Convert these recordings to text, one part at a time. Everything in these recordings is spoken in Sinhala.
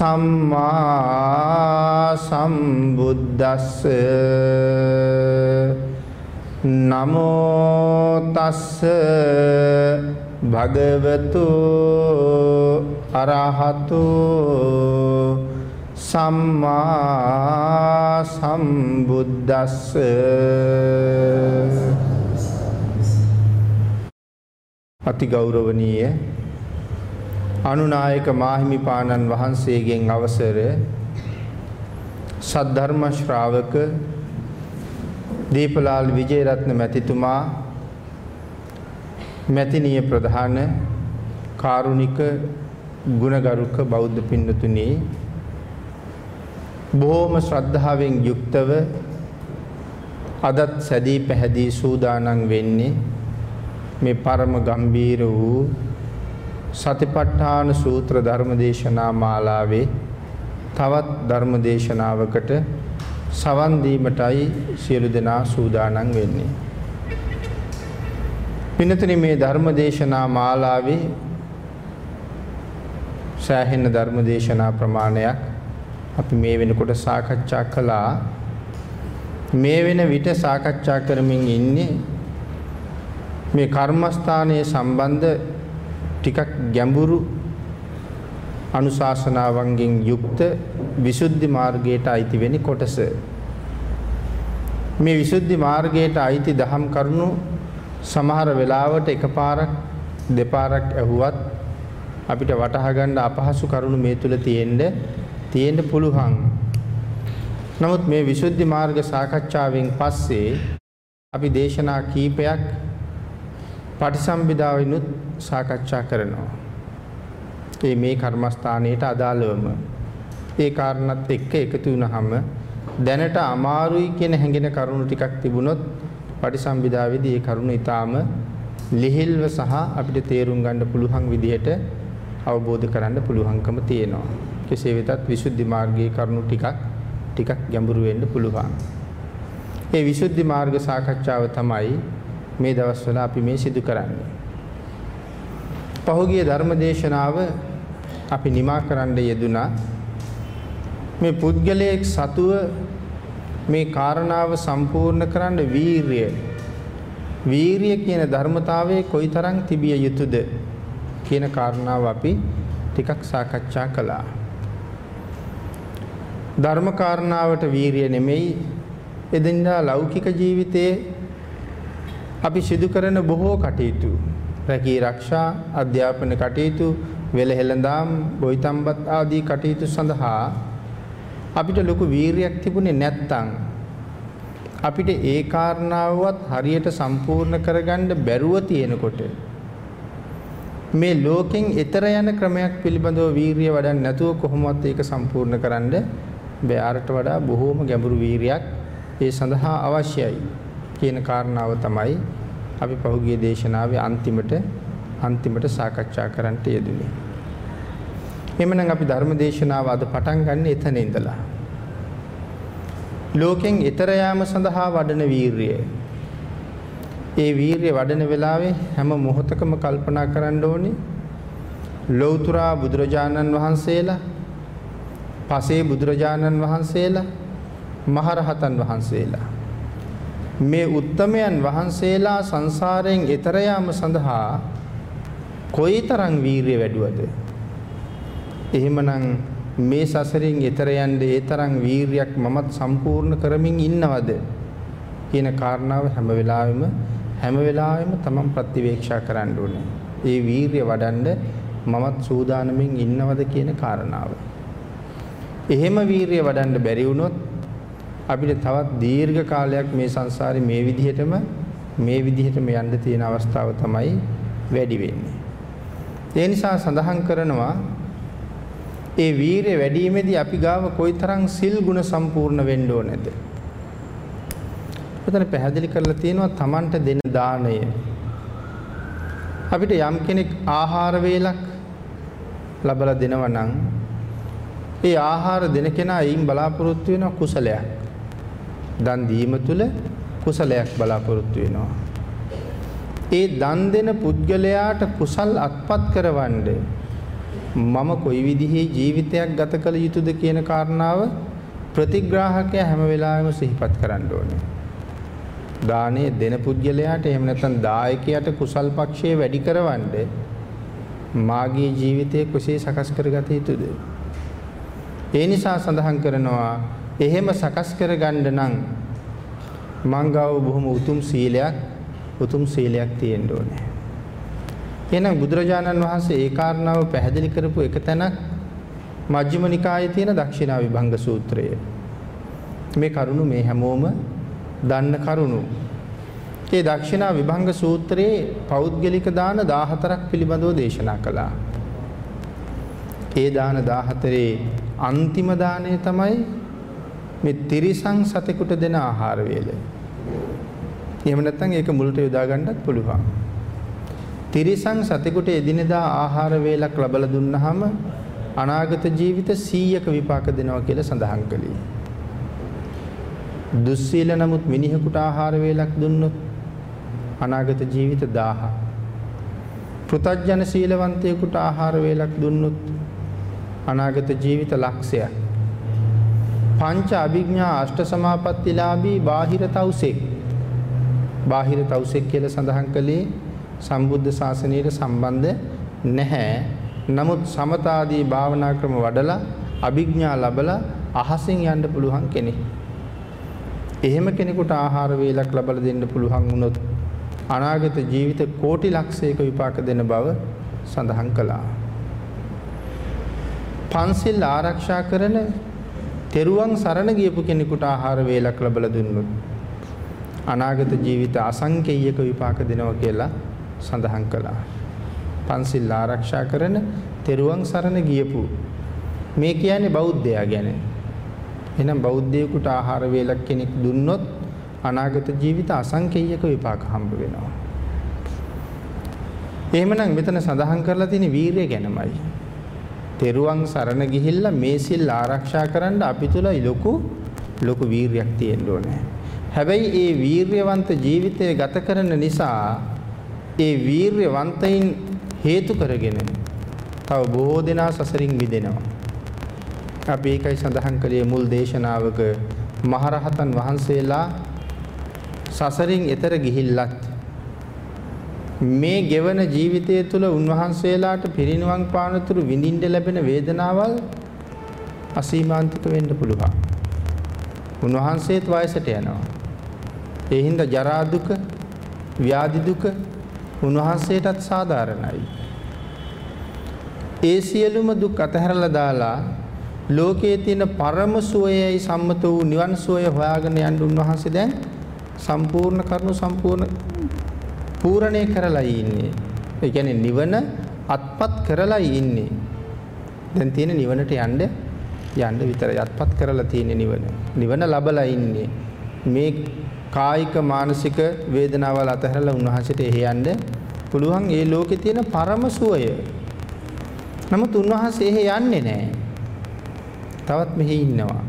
සම්මා සම්බුද්දස්ස. නමෝ තස්ස භගවතු අරහතු. සම්මා සම්බුද්දස්ස. අති ගෞරවනීය අනුනායක මාහිමිපාණන් වහන්සේගෙන් අවසර සද්ධර්ම ශ්‍රාවක දීපලාල් විජේරත්න මැතිතුමා මැතිනිය ප්‍රධාන කාරුණික ගුණගරුක බෞද්ධ පින්නතුනි බොහෝම ශ්‍රද්ධාවෙන් යුක්තව අදත් සැදී පැහැදී සූදානම් වෙන්නේ මේ පරම ගම්බීර වූ සතිපට්ඨාන සූත්‍ර ධර්මදේශනා මාලාවේ තවත් ධර්මදේශනාවකට සවන් දීමටයි සියලු දෙනා සූදානම් වෙන්නේ. පින්නතුනි මේ ධර්මදේශනා මාලාවේ සෑහෙන ධර්මදේශනා ප්‍රමාණයක් අපි මේ වෙනකොට සාකච්ඡා කළා. මේ වෙන විට සාකච්ඡා කරමින් ඉන්නේ මේ කර්මස්ථානයේ සම්බන්ධ ටිකක් ගැඹුරු අනුශාසනාවන්ගෙන් යුක්ත විසුද්ධි මාර්ගයට අයිති වෙන කොටස. මේ විසුද්ධි මාර්ගයට අයිති දහම් කරුණු සමහර වෙලාවට එකපාරක් දෙපාරක් ඇහුවත් අපිට වටහා ගන්න අපහසු කරුණු මේ තුල තියෙන්න තියෙන්න පුළුවන්. නමුත් මේ විසුද්ධි මාර්ග සාකච්ඡාවෙන් පස්සේ අපි දේශනා කීපයක් පටිසම්භිදාවිනුත් සාකච්ඡා කරනවා. ඒ මේ කර්මස්ථානයට අදාළවම ඒ කාරණත් එක්ක එකතු වුනහම දැනට අමාරුයි කියන හැඟෙන කරුණු ටිකක් තිබුණොත් පටිසම්භිදාවේදී ඒ කරුණු ඊටාම ලිහිල්ව සහ අපිට තේරුම් ගන්න පුළුවන් විදිහට අවබෝධ කරන්න පුළුවන්කම තියෙනවා. කෙසේ වෙතත් විසුද්ධි මාර්ගයේ කරුණු ටිකක් ටිකක් ගැඹුරු වෙන්න පුළුවන්. ඒ විසුද්ධි මාර්ග සාකච්ඡාව තමයි මේ දවස්වල අපි මේ සිදු කරන්නේ. පහුගිය ධර්මදේශනාව අපි නිමා කරන්න යෙදුනා මේ පුද්ගලයෙක් සතුව මේ කාරණාව සම්පූර්ණ කරන්න වීරිය වීරිය කියන ධර්මතාවයේ කොයිතරම් තිබිය යුතුද කියන කාරණාව අපි ටිකක් සාකච්ඡා කළා. ධර්ම කාරණාවට වීරිය නෙමෙයි එදිනදා ලෞකික ජීවිතයේ අපි සිදු කරන බොහෝ කටයුතු. රැකී ආරක්ෂා අධ්‍යාපන කටයුතු වෙලහෙළඳාම් බොයිතම්බත් ආදී කටයුතු සඳහා අපිට ලොකු වීරියක් තිබුණේ නැත්තම් අපිට ඒ කාරණාවවත් හරියට සම්පූර්ණ කරගන්න බැරුව තියෙනකොට මේ ලෝකෙන් ඈතර යන ක්‍රමයක් පිළිබඳව වීරිය වඩන්න නැතුව කොහොමවත් ඒක සම්පූර්ණ කරන්න බෑරට වඩා බොහෝම ගැඹුරු වීරියක් ඒ සඳහා අවශ්‍යයි. කියන කාරණාව තමයි අපි පහුගිය දේශනාවේ අන්තිමට අන්තිමට සාකච්ඡා කරන්නට යෙදුනේ. එhmenan අපි ධර්ම දේශනාව අද පටන් ගන්න එතන ඉඳලා. ලෝකෙන් ඈතර යාම සඳහා වඩන වීරිය. ඒ වීරිය වඩන වෙලාවේ හැම මොහොතකම කල්පනා කරන්න ඕනේ ලෞතර බුදුරජාණන් වහන්සේලා පසේ බුදුරජාණන් වහන්සේලා මහරහතන් වහන්සේලා මේ උත්තමයන් වහන්සේලා සංසාරයෙන් එතර යාම සඳහා කොයිතරම් වීරිය වැඩුවද එහෙමනම් මේ සසරින් එතර යන්න ඒ තරම් වීරියක් මමත් සම්පූර්ණ කරමින් ඉන්නවද කියන කාරණාව හැම වෙලාවෙම හැම වෙලාවෙම තමන් ප්‍රතිවේක්ෂා කරන්න ඕනේ. ඒ වීරිය වඩන්න මමත් සූදානමින් ඉන්නවද කියන කාරණාව. එහෙම වීරිය වඩන්න බැරි වුණොත් අපිට තවත් දීර්ඝ කාලයක් මේ සංසාරේ මේ විදිහටම මේ විදිහටම යන්න තියෙන අවස්ථාව තමයි වැඩි වෙන්නේ. ඒ නිසා සඳහන් කරනවා ඒ වීරිය වැඩිීමේදී අපි ගාව කොයිතරම් සිල් ගුණ සම්පූර්ණ වෙන්න ඕනේද? එතන පැහැදිලි කරලා තියෙනවා Tamanට දෙන දාණය. අපිට යම් කෙනෙක් ආහාර වේලක් ලබලා දෙනවා නම් ඒ ආහාර දෙන කෙනා ඊයින් බලාපොරොත්තු වෙන කුසලයක්. දන් දීම තුල කුසලයක් බලාපොරොත්තු වෙනවා. ඒ දන් දෙන පුද්ගලයාට කුසල් අත්පත් කරවන්න මම කොයි විදිහේ ජීවිතයක් ගත කළ යුතුද කියන කාරණාව ප්‍රතිග්‍රාහකයා හැම වෙලාවෙම සිහිපත් කරන්න ඕනේ. දානේ දෙන පුද්ගලයාට එහෙම නැත්නම් දායකයාට කුසල් පක්ෂයේ වැඩි කරවන්න මාගේ ජීවිතය කෙසේ සකස් කරගත යුතුද? ඒ නිසා සඳහන් කරනවා එහෙම සකස් කරගන්න නම් මංගාව බොහොම උතුම් සීලයක් උතුම් සීලයක් තියෙන්න ඕනේ. එහෙනම් බුදුරජාණන් වහන්සේ ඒ කාරණාව පැහැදිලි කරපු එක තැනක් මජ්ක්‍ධිම නිකායේ තියෙන දක්ෂිනා විභංග සූත්‍රය. මේ කරුණු මේ හැමෝම දන්න කරුණු. ඒ දක්ෂිනා විභංග සූත්‍රයේ පෞද්ගලික දාන 14ක් පිළිබඳව දේශනා කළා. ඒ දාන 14 අන්තිම දාණය තමයි මේ තිරිසං සතෙකුට දෙන ආහාර වේල. එහෙම නැත්නම් ඒක මුලට යොදා ගන්නත් පුළුවන්. තිරිසං සතෙකුට එදිනෙදා ආහාර වේලක් ලබලා දුන්නාම අනාගත ජීවිත 100ක විපාක දෙනවා කියලා සඳහන් කළේ. දුස්සීල නමුත් මිනිහෙකුට ආහාර වේලක් දුන්නොත් අනාගත ජීවිත 1000. පෘතජන සීලවන්තයෙකුට ආහාර වේලක් දුන්නොත් අනාගත ජීවිත ලක්ෂයක්. පංච අභිඥා අෂ්ට සමාපත්තිලාභී බාහිර තවුසෙක්. බාහිර තවුසෙක් කියලා සඳහන් කළේ සම්බුද්ධ ශාසනයට සම්බන්ධ නැහැ. නමුත් සමතාදී භාවනා ක්‍රම වඩලා අභිඥා ලැබලා අහසින් යන්න පුළුවන් කෙනෙක්. එහෙම කෙනෙකුට ආහාර වේලක් ලබලා දෙන්න පුළුවන් වුණොත් අනාගත ජීවිත කෝටි ලක්ෂයක විපාක දෙන බව සඳහන් කළා. පන්සිල් ආරක්ෂා කරන තෙරුවන් සරණ ගියපු කෙනෙකුට ආහාර වේලක් ලැබලා දුන්නොත් අනාගත ජීවිත අසංකේයක විපාක දෙනවා කියලා සඳහන් කළා. පන්සිල් ආරක්ෂා කරන තෙරුවන් සරණ ගියපු මේ කියන්නේ බෞද්ධයා ගැන. එහෙනම් බෞද්ධයෙකුට ආහාර වේලක් කෙනෙක් දුන්නොත් අනාගත ජීවිත අසංකේයක විපාක හම්බ වෙනවා. එහෙමනම් මෙතන සඳහන් කරලා තියෙන වීරිය ගැනමයි. තෙරුවන් සරණ ගිහිල්ලා මේ සිල් ආරක්ෂා කරන්න අපි තුල ලොකු ලොකු වීරියක් තියෙන්න ඕනේ. හැබැයි ඒ වීරියවන්ත ජීවිතය ගත කරන නිසා ඒ වීරියවන්තයින් හේතු කරගෙන තව බොහෝ දෙනා සසරින් මිදෙනවා. අපි ඒකයි සඳහන් කළේ මුල් දේශනාවක මහරහතන් වහන්සේලා සසරින් එතර ගිහිල්ලත් මේ ගෙවන ජීවිතය තුළ උන්වහන්සේලාට පිරිනිවන් පානතුරු විඳින්න ලැබෙන වේදනාවල් අසීමාන්තික වෙන්න පුළුවන්. උන්වහන්සේත් වයසට යනවා. ඒ හින්දා ජරා දුක, ව්‍යාධි දුක උන්වහන්සේටත් සාධාරණයි. ඒ සියලුම දුක් අතහැරලා දාලා ලෝකයේ තියෙන පරම සුවයයි සම්මත වූ නිවන් සුවය හොයාගෙන යන්න උන්වහන්සේ දැන් සම්පූර්ණ කරුණු සම්පූර්ණ පූර්ණේ කරලා ඉන්නේ. ඒ කියන්නේ නිවන අත්පත් කරලා ඉන්නේ. දැන් තියෙන නිවනට යන්න යන්න විතරයි අත්පත් කරලා තියෙන නිවන. නිවන ලබලා ඉන්නේ. මේ කායික මානසික වේදනාවල් අතහැරලා උන්වහන්සේට එහි යන්න පුළුවන් ඒ ලෝකේ තියෙන පරම සුවය. නමුත් උන්වහන්සේ එහි යන්නේ නැහැ. තවත් මෙහි ඉන්නවා.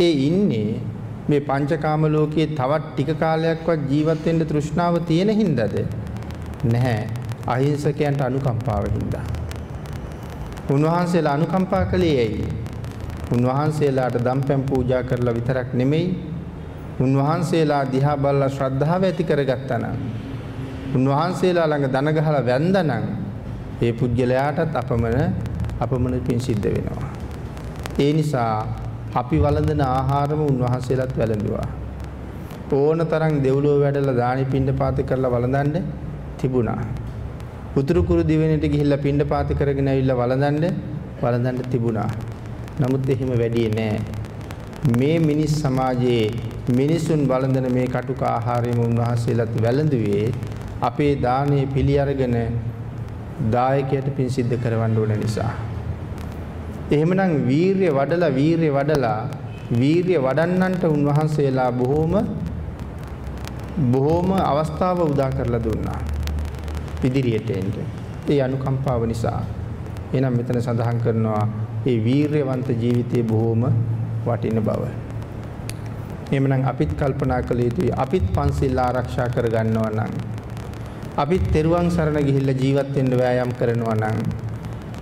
ඒ ඉන්නේ මේ පංචකාම ලෝකයේ තවත් ටික කාලයක්වත් ජීවත් වෙන්න තෘෂ්ණාව තියෙන හින්දාද? නැහැ. අහිංසකයන්ට අනුකම්පාව හින්දා. උන්වහන්සේලා අනුකම්පා කළේ ඇයි? උන්වහන්සේලාට දම්පැන් පූජා කරලා විතරක් නෙමෙයි උන්වහන්සේලා දිහා බලලා ශ්‍රද්ධාව ඇති කරගත්තා නම් උන්වහන්සේලා ළඟ දන ගහලා වැන්දා නම් ඒ පුද්ගලයාටත් අපමණ අපමණ පින් සිද්ධ වෙනවා. ඒ නිසා අපි වළඳන ආහාරම උන්වහන්සේලාත් වැළඳුවා. ඕන තරම් දෙව්ලොව වැඩලා දානි පිණ්ඩපාත කරලා වළඳන්න තිබුණා. උතුරු කුරු දිවෙනට ගිහිල්ලා පිණ්ඩපාත කරගෙන ඇවිල්ලා වළඳන්න වළඳන්න තිබුණා. නමුත් එහෙම වැඩි නෑ. මේ මිනිස් සමාජයේ මිනිසුන් වළඳන මේ කටුක ආහාරයම උන්වහන්සේලාත් වැළඳුවේ අපේ දානේ පිළි අරගෙන දායකයට පින් සිද්ධ කරවන්න ඕන නිසා. එහෙමනම් වීරිය වඩලා වීරිය වඩලා වීරිය වඩන්නන්ට උන්වහන්සේලා බොහෝම බොහෝම අවස්ථාව උදා කරලා දුන්නා. ඉදිරියට එන්න. ඒ අනුකම්පාව නිසා. එහෙනම් මෙතන සඳහන් කරනවා මේ වීරියවන්ත ජීවිතයේ බොහෝම වටින බව. එහෙමනම් අපිත් කල්පනා කළ යුතුයි අපිත් පන්සිල් ආරක්ෂා කරගන්නවා නම් අපිත් තෙරුවන් සරණ ගිහිල්ලා ජීවත් වෙන්න වෑයම් කරනවා නම්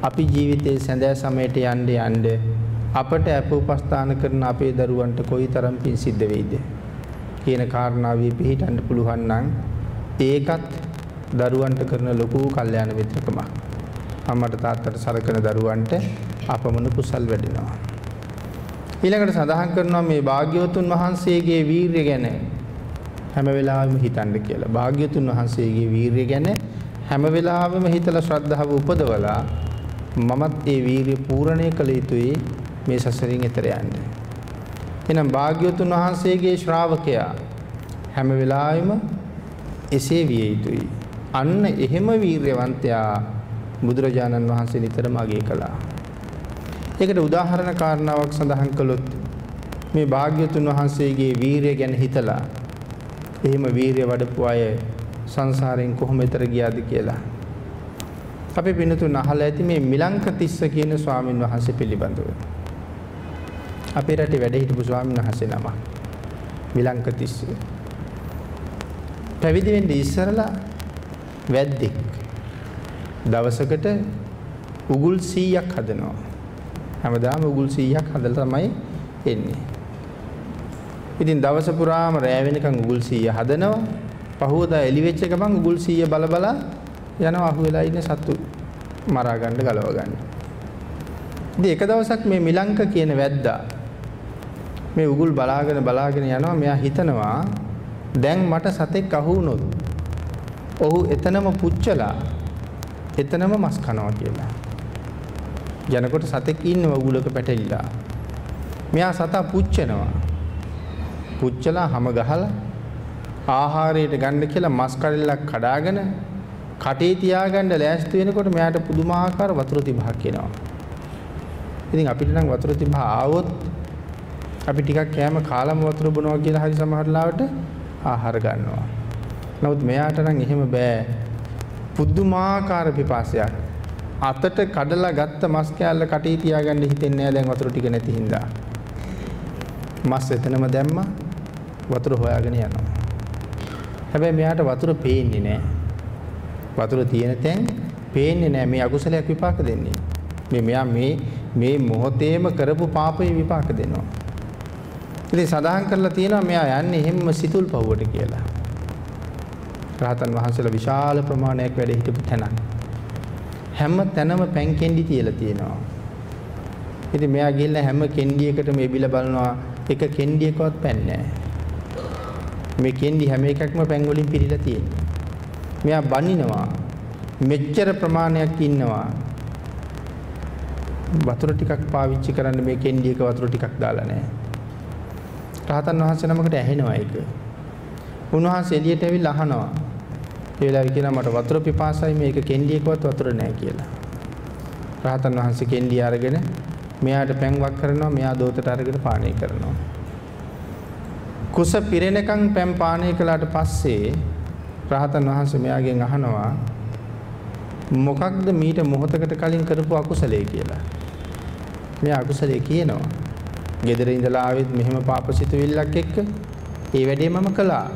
අපි ජීවිතයේ සැඳෑ සමයට යන්න යන්න අපට අප උපස්ථාන කරන අපේ දරුවන්ට කොයිතරම් පින් සිද්ධ වෙයිද කියන කාරණාවේ පිළිහිටන්න පුළුවන් නම් ඒකත් දරුවන්ට කරන ලොකු කල්යාණ මිත්‍රකමක්. අම්මට තාත්තට සලකන දරුවන්ට අපමණ කුසල් වැඩෙනවා. ඊළඟට සඳහන් කරනවා මේ භාග්‍යවතුන් වහන්සේගේ වීරිය ගැන හැම වෙලාවෙම හිතන්න කියලා. භාග්‍යවතුන් වහන්සේගේ වීරිය ගැන හැම වෙලාවෙම හිතලා ශ්‍රද්ධාව උපදවලා මමත් ඒ වීරිය පූර්ණේ කළ යුතුයි මේ සසරින් එතර යන්න. එහෙනම් භාග්‍යවතුන් වහන්සේගේ ශ්‍රාවකයා හැම වෙලාවෙම එසේ විය යුතුයි. අන්න එහෙම වීරයවන්තයා බුදුරජාණන් වහන්සේ නිතරම අගය කළා. ඒකට උදාහරණ කාරණාවක් සඳහන් කළොත් මේ භාග්‍යතුන් වහන්සේගේ වීරිය ගැන හිතලා එහෙම වීරිය වඩපු අය සංසාරයෙන් කොහොම ඈතර ගියාද කියලා. අපි පිනතුන් අහලා ඇති මේ මිලංක තිස්ස කියන ස්වාමින් වහන්සේ පිළිබඳව. අපේ රටේ වැඩ හිටපු ස්වාමීන් වහන්සේ නම. මිලංක තිස්ස. පැවිදි වෙන්න ඉස්සරලා වැද්දෙක් දවසකට උගුල් 100ක් හදනවා. හැමදාම උගුල් 100ක් හදලා තමයි එන්නේ. ඉතින් දවස පුරාම රෑ වෙනකන් උගුල් 100 හදනවා. පහුවදා එලි වෙච්ච ගමන් උගුල් 100 බල බල යනවා අහු වෙලා ඉන්නේ සත්තු මරා ගන්න ගලව ගන්න. ඉතින් එක දවසක් මේ මිලංක කියන වැද්දා මේ උගුල් බලාගෙන බලාගෙන යනවා මෙයා හිතනවා දැන් මට සතෙක් අහු වුණොත් ඔහු එතනම පුච්චලා එතනම මස් කනවා කියලා. යනකොට සතෙක් ඉන්නව උගුලක පැටලිලා. මෙයා සතා පුච්චනවා. පුච්චලා හැම ගහලා ආහාරයට ගන්න කියලා මස් කඩල්ලක් කඩාගෙන කටේ තියාගන්න ලෑස්ති වෙනකොට මෙයාට පුදුමාකාර වතුර තිබහක් එනවා. ඉතින් අපිට නම් වතුර තිබහ ආවොත් අපි ටිකක් කෑම කාලම වතුර බොනවා කියලා හරි සමහර ලාවට ආහාර ගන්නවා. නමුත් මෙයාට නම් එහෙම බෑ. පුදුමාකාර පිපාසයක්. අතට කඩලා ගත්ත මස් කෑල්ල කටේ තියාගන්න හිතෙන්නේ නැහැ දැන් වතුර ටික නැති හින්දා. මස් එතනම දැම්මා වතුර හොයාගෙන යනවා. හැබැයි මෙයාට වතුර පේන්නේ නැහැ. වතුර තියෙන තැන් පේන්නේ නැහැ මේ අකුසලයක් විපාක දෙන්නේ. මේ මෙයා මේ මේ මොහොතේම කරපු පාපේ විපාක දෙනවා. ඉතින් සඳහන් කරලා තියෙනවා මෙයා යන්නේ හැම සිතුල් පවුවට කියලා. රහතන් වහන්සේලා විශාල ප්‍රමාණයක් වැඩ හිටපු තැනක්. හැම තැනම පැන් කෙන්ඩි තියලා තියෙනවා. ඉතින් මෙයා ගිහිල්ලා හැම කෙන්ඩියකටම එබිල බලනවා එක කෙන්ඩියකවත් පැන් නැහැ. මේ කෙන්ඩි හැම එකක්ම පැන් වලින් පිරීලා තියෙනවා. මෙයා බනිනවා. මෙච්චර ප්‍රමාණයක් ඉන්නවා. වතුර ටිකක් පාවිච්චි කරන්න මේ කෙන්ඩියක වතුර ටිකක් දාලා නැහැ. රහතන් වහන්සේ නමකට ඇහෙනවා ඒක. උන්වහන්සේ එළියට ඇවිල්ලා අහනවා. ඒ වෙලාවේ කියනවා මට වතුර පිපාසයි මේක කෙන්ඩියකවත් වතුර නැහැ කියලා. රහතන් වහන්සේ කෙන්ඩිය අරගෙන මෙයාට පැන්වක් කරනවා මෙයා දෝතට අරගෙන පානය කරනවා. කුස පිරෙනකන් පැන් පානය කළාට පස්සේ රහතන් වහන්සේ මෙයාගෙන් අහනවා මොකක්ද මීට මොහොතකට කලින් කරපු අකුසලයේ කියලා. මෙයා අකුසලයේ කියනවා. ගෙදර ඉඳලා ආවෙත් මෙහෙම පාපසිතුවිල්ලක් එක්ක ඒ වැඩේ මම කළා.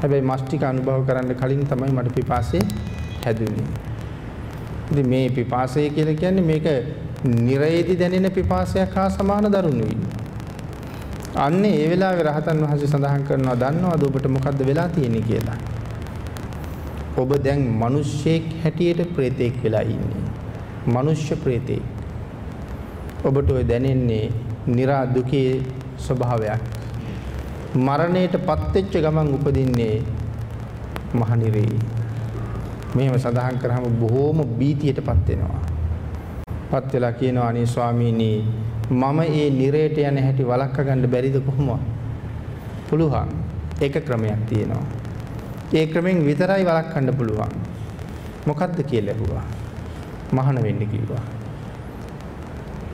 හැබැයි මස් ටික අනුභව කරන්න කලින් තමයි මට පිපාසය හැදුනේ. ඉතින් මේ පිපාසය කියලා කියන්නේ මේක නිරේදි දැනෙන පිපාසයක් හා සමාන දරුණුයි. අන්නේ ඒ වෙලාවේ රහතන් වහන්සේ සඳහන් කරනවා දන්නවද ඔබට මොකද්ද වෙලා තියෙන්නේ කියලා. ඔබ දැන් මිනිස්සෙක් හැටියට ප්‍රේතෙක් වෙලා ඉන්නේ. මනුෂ්‍ය ප්‍රේතෙක්. ඔබට ඔය දැනෙන්නේ निरा දුකේ ස්වභාවයක්. මරණයටපත් වෙච්ච ගමන් උපදින්නේ මහනිරේ. මෙහෙම සඳහන් කරාම බොහෝම බීතියටපත් වෙනවා. පත් වෙලා කියනවා අනේ ස්වාමීනි මම ඒ නිරේට යන හැටි වළක්වා ගන්න බැරිද කොහොමද? පුළුවන්. ඒක ක්‍රමයක් තියෙනවා. ඒ ක්‍රමෙන් විතරයි වළක්වන්න පුළුවන්. මොකද්ද කියලා ඇහුවා. මහාන වෙන්න කිව්වා.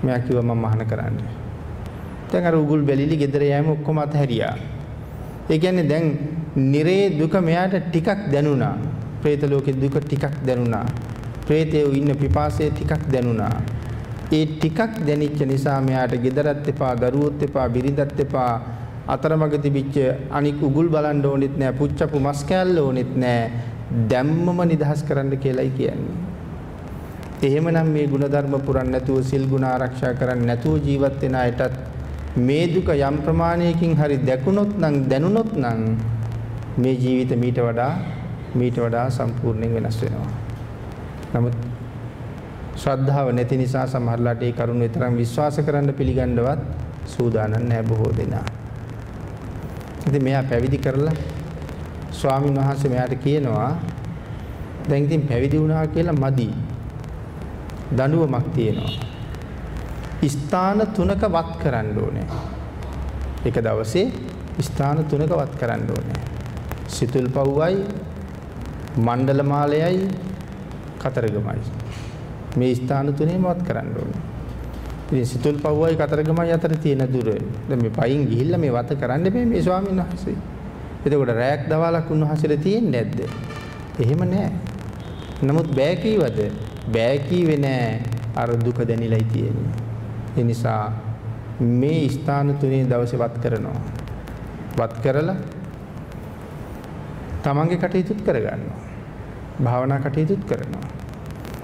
මෙයා කිව්වා මම මහාන කරන්නේ. දැන් අර උගුල් බැලිලි ගෙදර යෑම ඔක්කොම අතහැරියා. ඒ කියන්නේ දැන් නිරේ දුක මෙයාට ටිකක් දැනුණා. പ്രേත ලෝකේ දුක ටිකක් දැනුණා. പ്രേතයේ ඉන්න පිපාසය ටිකක් දැනුණා. ඒ ටිකක් දැනිච්ච නිසා මෙයාට ගෙදරත් එපා, දරුවොත් එපා, බිරිඳත් එපා අතරමඟ තිබිච්ච අනික් උගුල් බලන්න ඕනෙත් නෑ, පුච්චපු මස් කෑල්ල ඕනෙත් නෑ. දැම්මම නිදහස් කරන්න කියලායි කියන්නේ. එහෙමනම් මේ ಗುಣධර්ම පුරන්න නැතුව සිල් ගුණ ආරක්ෂා කරන්න නැතුව ජීවත් වෙන අයටත් මේ දුක යම් ප්‍රමාණයකින් හරි දැකුණොත් නම් දැනුණොත් නම් මේ ජීවිත මීට වඩා මීට වඩා සම්පූර්ණයෙන් වෙනස් වෙනවා. නමුත් ශ්‍රද්ධාව නැති නිසා සමහරලාට ඒ කරුණ විතරක් විශ්වාස කරන්න පිළිගන්නවත් සූදානම් නැහැ බොහෝ දෙනා. ඉතින් මෙයා පැවිදි කරලා ස්වාමීන් වහන්සේ මෙයාට කියනවා දැන් ඉතින් පැවිදි වුණා කියලා මදි. දඬුවමක් තියෙනවා. ස්ථාන තුනක වත් කරන්න ඕනේ. එක දවසේ ස්ථාන තුනක වත් කරන්න ඕනේ. සිතුල් පව්වයි මණ්ඩල මාලයයි කතරගමයි. මේ ස්ථාන තුනේම වත් කරන්න ඕනේ. ඉතින් සිතුල් පව්වයි කතරගමයි අතර තියෙන දුර. දැන් මේ පයින් ගිහිල්ලා මේ වත කරන්න බෑ මේ ස්වාමීන් වහන්සේ. එතකොට රැයක් දවලක් උන්වහන්සේලා තියෙන්නේ නැද්ද? එහෙම නෑ. නමුත් බෑ කීවද? බෑ කීවේ නෑ. අර දුක දැනිලයි තියෙන්නේ. ඒ නිසා මේ ස්ථාන තුනේ දවසේ වත් කරනවා. වත් කරලා තමන්ගේ කටයුතුත් කරගන්නවා. භාවනා කටයුතුත් කරනවා.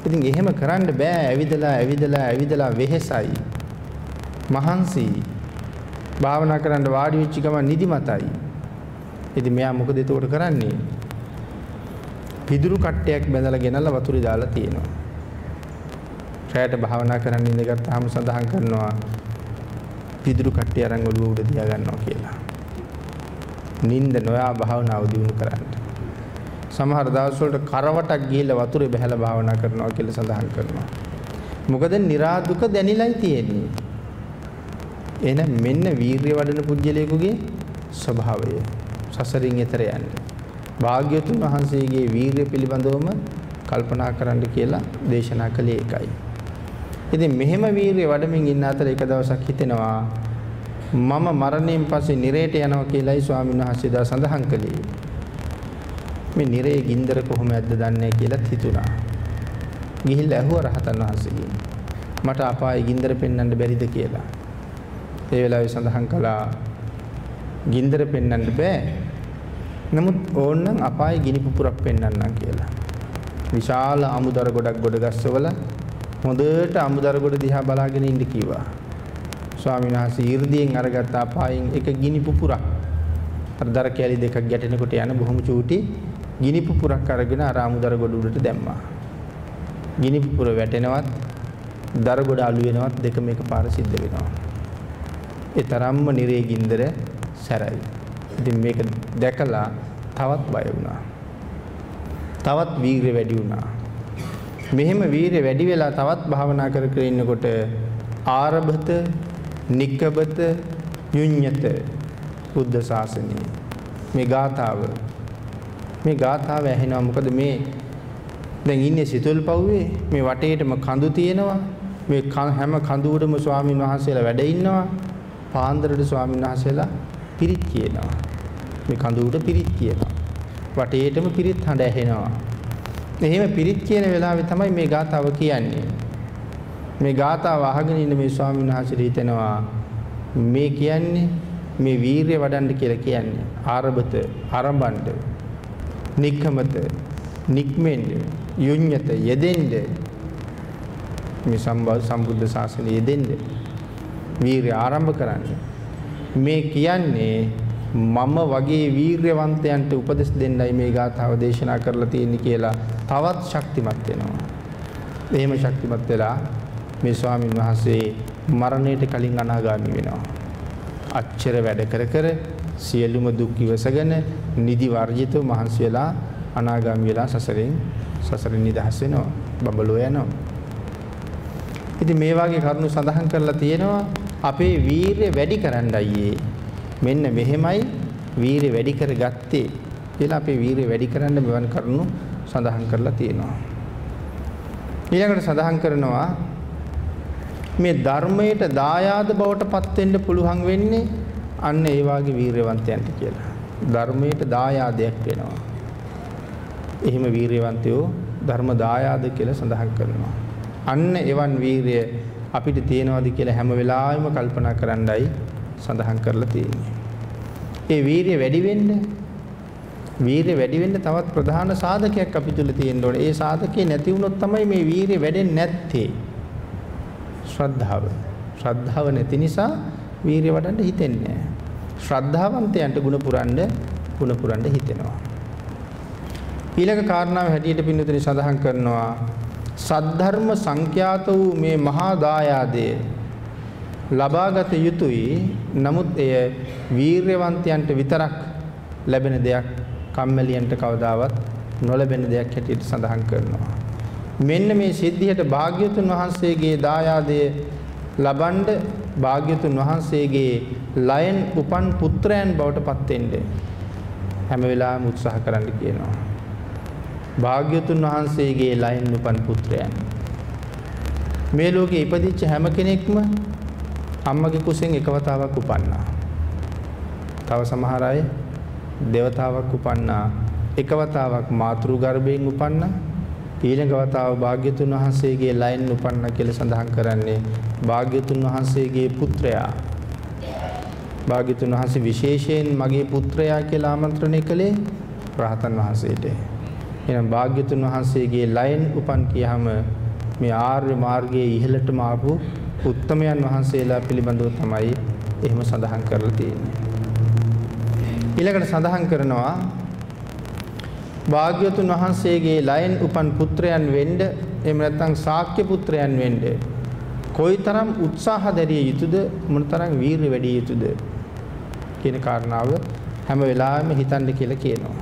ඉතින් එහෙම කරන්න බෑ ඇවිදලා ඇවිදලා ඇවිදලා වෙහෙසයි. මහන්සි. භාවනා කරන්න වාඩි වෙච්ච ගමන් නිදිමතයි. ඉතින් මෙයා මොකද එතකොට කරන්නේ? පිදුරු කට්ටයක් බැඳලා ගෙනල්ලා වතුරේ දාලා තියෙනවා. රැයට භාවනා කරන්න ඉඳගත්තාම සඳහන් කරනවා පිදුරු කට්ටිය අරන් ඔළුව උඩ තියා ගන්නවා කියලා. නිින්ද නොයා භාවනාව දියුණු කරන්න. සමහර දවස් වලට කරවටක් ගිහිල්ලා වතුරේ බහැලා භාවනා කරනවා කියලා සඳහන් කරනවා. මොකද निराදුක දැනිලයි තියෙන්නේ. එහෙනම් මෙන්න වීරිය වඩන පුජ්‍යලයකගේ ස්වභාවය. සසරින් එතර යන්නේ. භාග්‍යතුන් වහන්සේගේ වීරිය පිළිබඳවම කල්පනා කරන්න කියලා දේශනා කළේ ඒකයි. ඉතින් මෙහෙම වීරිය වඩමින් ඉන්න අතර එක දවසක් හිතෙනවා මම මරණයෙන් පස්සේ නිරේට යනවා කියලායි ස්වාමීන් වහන්සේ දා සඳහන් කළේ. මේ නිරේ ගින්දර කොහොම ඇද්ද දන්නේ කියලාත් හිතුණා. ගිහිල්ලා ඇහුවා රහතන් වහන්සේගෙන්. මට අපායේ ගින්දර පෙන්වන්න බැරිද කියලා. ඒ වෙලාවේ සඳහන් කළා ගින්දර පෙන්වන්න බෑ. නමුත් ඕන්නම් අපායේ ගිනි පුපුරක් පෙන්වන්නම් කියලා. විශාල අමුදර ගොඩක් ගොඩ ගස්සවල හොඳට අමුදර ගොඩ දිහා බලාගෙන ඉන්න කිව්වා. ස්වාමීන් වහන්සේ 이르දියෙන් අරගත්ත අපායෙන් එක ගිනි පුපුරක් අර දර කැලි දෙකක් ගැටෙනකොට යන බොහොම චූටි ගිනි පුපුරක් අරගෙන අර අමුදර ගොඩ උඩට දැම්මා. ගිනි පුපුර වැටෙනවත් දර ගොඩ අලු වෙනවත් දෙකම එකපාර සිද්ධ වෙනවා. ඒ තරම්ම නිරේ ගින්දර සැරයි. ඉතින් මේක දැකලා තවත් බය වුණා. තවත් වීරිය වැඩි වුණා. මෙහෙම වීරිය වැඩි වෙලා තවත් භාවනා කර කර ඉන්නකොට ආරභත නික්කබත යුඤ්ඤත බුද්ධ ශාසනය මේ ගාථාව මේ ගාථාව ඇහෙනවා. මොකද මේ දැන් ඉන්නේ සිතුල් පව්වේ. මේ වටේටම කඳු තියෙනවා. මේ හැම කඳුවටම ස්වාමින් වහන්සේලා වැඩ ඉන්නවා. පාන්දරට ස්වාමින් වහන්සේලා පිරිත් කියනවා. මේ කඳුවට පිරිත් කියනවා. වටේටම පිරිත් හඬ ඇහෙනවා. එහෙම පිරිත් කියන වෙලාවේ තමයි මේ ගාථාව කියන්නේ. මේ ගාථාව අහගෙන ඉන්න මේ ස්වාමීන් වහන්සේට හිතෙනවා මේ කියන්නේ මේ වීරිය වඩන්න කියලා කියන්නේ. ආරබත ආරම්භණ්ඩ. නික්කමත නික්මෙන්න යුඤ්‍යත යෙදෙන්න මේ සම්බුද්ධ ශාසනය යෙදෙන්න වීරිය ආරම්භ කරන්න මේ කියන්නේ මම වගේ වීරයවන්තයන්ට උපදෙස් දෙන්නයි මේ ගාථාව දේශනා කරලා තියෙන්නේ කියලා තවත් ශක්තිමත් වෙනවා. එහෙම ශක්තිමත් වෙලා මේ ස්වාමින් වහන්සේ මරණයට කලින් අනාගාමී වෙනවා. අච්චර වැඩ කර කර සියලුම දුක් ඉවසගෙන නිදි වර්ජිතව මහන්සි වෙලා අනාගාමී වෙලා සසරෙන් සසරෙන් නිදහස් වෙනවා. බබලෝ යනවා. ඉතින් මේ වගේ කරුණු සඳහන් කරලා තියෙනවා අපේ වීරිය වැඩි කරන්න අයියේ. මෙන්න මෙහෙමයි වීරිය වැඩි කරගත්තේ කියලා අපේ වීරිය වැඩි කරන්න මෙවන් කරුණු සඳහන් කරලා තියෙනවා. ඊළඟට සඳහන් කරනවා මේ ධර්මයට දායාද බවට පත් වෙන්න පුළුවන් වෙන්නේ අන්න ඒ වාගේ වීරයවන්තයන්ට කියලා. ධර්මයට දායාදයක් වෙනවා. එහෙම වීරයවන්තයෝ ධර්ම දායාද කියලා සඳහන් කරනවා. අන්න එවන් වීරය අපිට තියෙනවද කියලා හැම වෙලාවෙම කල්පනා කරන්නයි සඳහන් කරලා තියෙන්නේ. ඒ වීරිය වැඩි වෙන්න වීරිය වැඩි වෙන්න තවත් ප්‍රධාන සාධකයක් අපි තුල තියෙන්න ඕනේ. ඒ සාධකේ නැති වුණොත් තමයි මේ වීරිය වැඩෙන්නේ නැත්තේ. ශ්‍රද්ධාව. ශ්‍රද්ධාව නැති නිසා වීරිය වඩන්න හිතෙන්නේ නැහැ. ශ්‍රද්ධාවන්තයන්ට ಗುಣ පුරන්න ಗುಣ පුරන්න හිතෙනවා. ඊළඟ කාරණාව හැටියට පින්නතුනි සඳහන් කරනවා සද්ධර්ම සංඛ්‍යාත වූ මේ මහා දායාදය ලබාගත යුතුයි. නමුත් එය වීරයවන්තයන්ට විතරක් ලැබෙන දෙයක් කම්මැලියන්ට කවදාවත් නොලැබෙන දෙයක් හැටියට සඳහන් කරනවා. මෙන්න මේ සිද්ධියට භාග්‍යතුන් වහන්සේගේ දායාදය ලබනද භාග්‍යතුන් වහන්සේගේ ලයන් උපන් පුත්‍රයන් බවට පත් වෙන්න හැම වෙලාවෙම උත්සාහ කරන්න කියනවා. භාග්‍යතුන් වහන්සේගේ ලයන් උපන් පුත්‍රයන්. මේ ලෝකේ ඉපදිච්ච හැම කෙනෙක්ම අම්මගේ කුසෙන් එකවතාවක් උපන්නා. තව සමහර අය දෙවතාවක් උපන්නා. එකවතාවක් මාතෘ ගර්භයෙන් උපන්නා. ඊළඟ වතාව භාග්‍යතුන් වහන්සේගේ ලයින් උපන්න කියලා සඳහන් කරන්නේ භාග්‍යතුන් වහන්සේගේ පුත්‍රයා. භාග්‍යතුන් වහන්සේ විශේෂයෙන් මගේ පුත්‍රයා කියලා ආමන්ත්‍රණය කළේ රහතන් වහන්සේට. එහෙනම් භාග්‍යතුන් වහන්සේගේ ලයින් උපන් කියහම මේ ආර්ය මාර්ගයේ ඉහළටම ආපු උත්තමයන් වහන්සේලා පිළිබඳව තමයි එහෙම සඳහන් කරලා තියෙන්නේ. ඊළඟට සඳහන් කරනවා භාග්‍යවතුන් වහන්සේගේ ලයන් උපන් පුත්‍රයන් වෙන්න එහෙම නැත්නම් ශාක්‍ය පුත්‍රයන් වෙන්න කොයිතරම් උත්සාහ දැරිය යුතුද මොනතරම් වීරිය වැඩි යුතුද කියන කාරණාව හැම වෙලාවෙම හිතන්න කියලා කියනවා.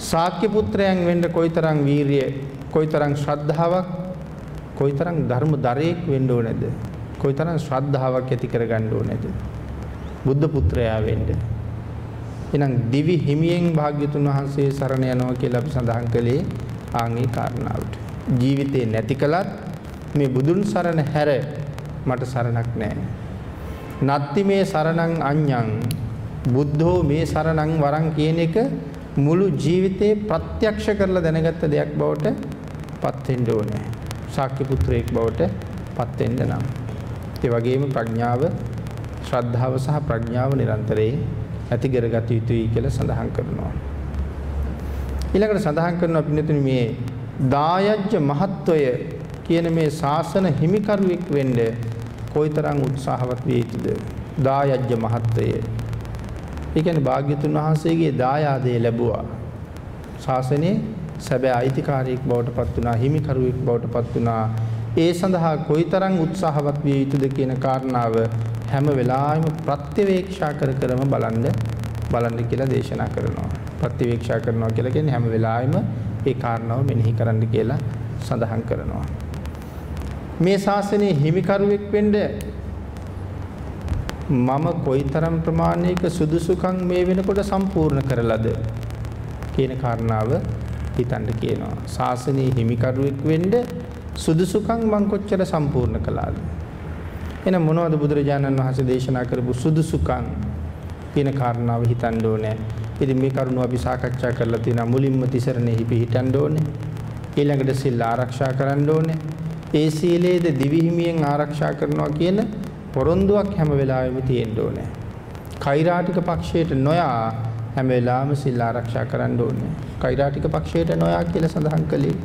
ශාක්‍ය පුත්‍රයන් වෙන්න කොයිතරම් වීරිය කොයිතරම් ශ්‍රද්ධාවක් කොයිතරම් ධර්ම දරේක් වෙන්න ඕනේද? කොයිතරම් ශ්‍රද්ධාවක් ඇති කරගන්න ඕනේද? බුද්ධ පුත්‍රයා වෙන්න. එහෙනම් දිවි හිමියෙන් භාග්‍යතුන් වහන්සේ සරණ යනවා කියලා අපි සඳහන් කළේ ආන්ගේ කාරණාවට. ජීවිතේ නැති කලත් මේ බුදුන් සරණ හැර මට සරණක් නැහැ. නත්ති මේ සරණං අඤ්ඤං බුද්ධෝ මේ සරණං වරං කියන එක මුළු ජීවිතේ ප්‍රත්‍යක්ෂ කරලා දැනගත්ත දෙයක් බවට පත් වෙන්න ඕනේ. ශාක්‍ය පුත්‍රයෙක් බවට පත් වෙන්න නම්. ඒ වගේම ප්‍රඥාව, ශ්‍රද්ධාව සහ ප්‍රඥාව නිරන්තරයෙන් ඇති කරගත යුතුයි කියලා සඳහන් කරනවා. ඊළඟට සඳහන් කරනවා පින්නතුනි මේ දායජ්‍ය මහත්වය කියන මේ ශාසන හිමිකරුවෙක් වෙන්න කොයිතරම් උත්සාහවත් විය යුතුද? දායජ්‍ය මහත්වය. ඒ කියන්නේ භාග්‍යතුන් වහන්සේගේ දායාදේ ලැබුවා. ශාසනයේ සැබෑ අයිතිකාරයෙක් බවට පත් වුණා, හිමිකරුවෙක් බවට පත් වුණා. ඒ සඳහා කොයිතරම් උත්සාහවත් විය යුතුද කියන කාරණාව හැම වෙලාවෙම ප්‍රත්‍යවේක්ෂා කර කරම බලන්න බලන්න කියලා දේශනා කරනවා. ප්‍රත්‍යවේක්ෂා කරනවා කියලා කියන්නේ හැම වෙලාවෙම ඒ කාරණාව මෙනෙහි කරන්න කියලා සඳහන් කරනවා. මේ ශාසනයේ හිමිකරුවෙක් වෙන්න මම කොයිතරම් ප්‍රමාණයක සුදුසුකම් මේ වෙනකොට සම්පූර්ණ කරලාද කියන කාරණාව හිතන්න කියනවා. ශාසනයේ හිමිකරුවෙක් වෙන්න සුදුසුකම් මං කොච්චර සම්පූර්ණ කළාද? එහෙනම් මොනවද බුදුරජාණන් වහන්සේ දේශනා කරපු සුදුසුකම් කියන කාරණාව හිතන්න ඕනේ. ඉතින් මේ කරුණ අපි සාකච්ඡා කරලා තියෙනවා මුලින්ම තිසරණෙහි පිහිටන්න ඕනේ. ඊළඟට සිල් ආරක්ෂා කරන්න ඕනේ. ඒ සීලේද දිවිහිමියෙන් ආරක්ෂා කරනවා කියන පොරොන්දුවක් හැම වෙලාවෙම තියෙන්න ඕනේ. කෛරාටික පක්ෂයට නොයා හැම වෙලාවෙම සිල් ආරක්ෂා කරන්න ඕනේ. කෛරාටික පක්ෂයට නොයා කියලා සඳහන් කළේ.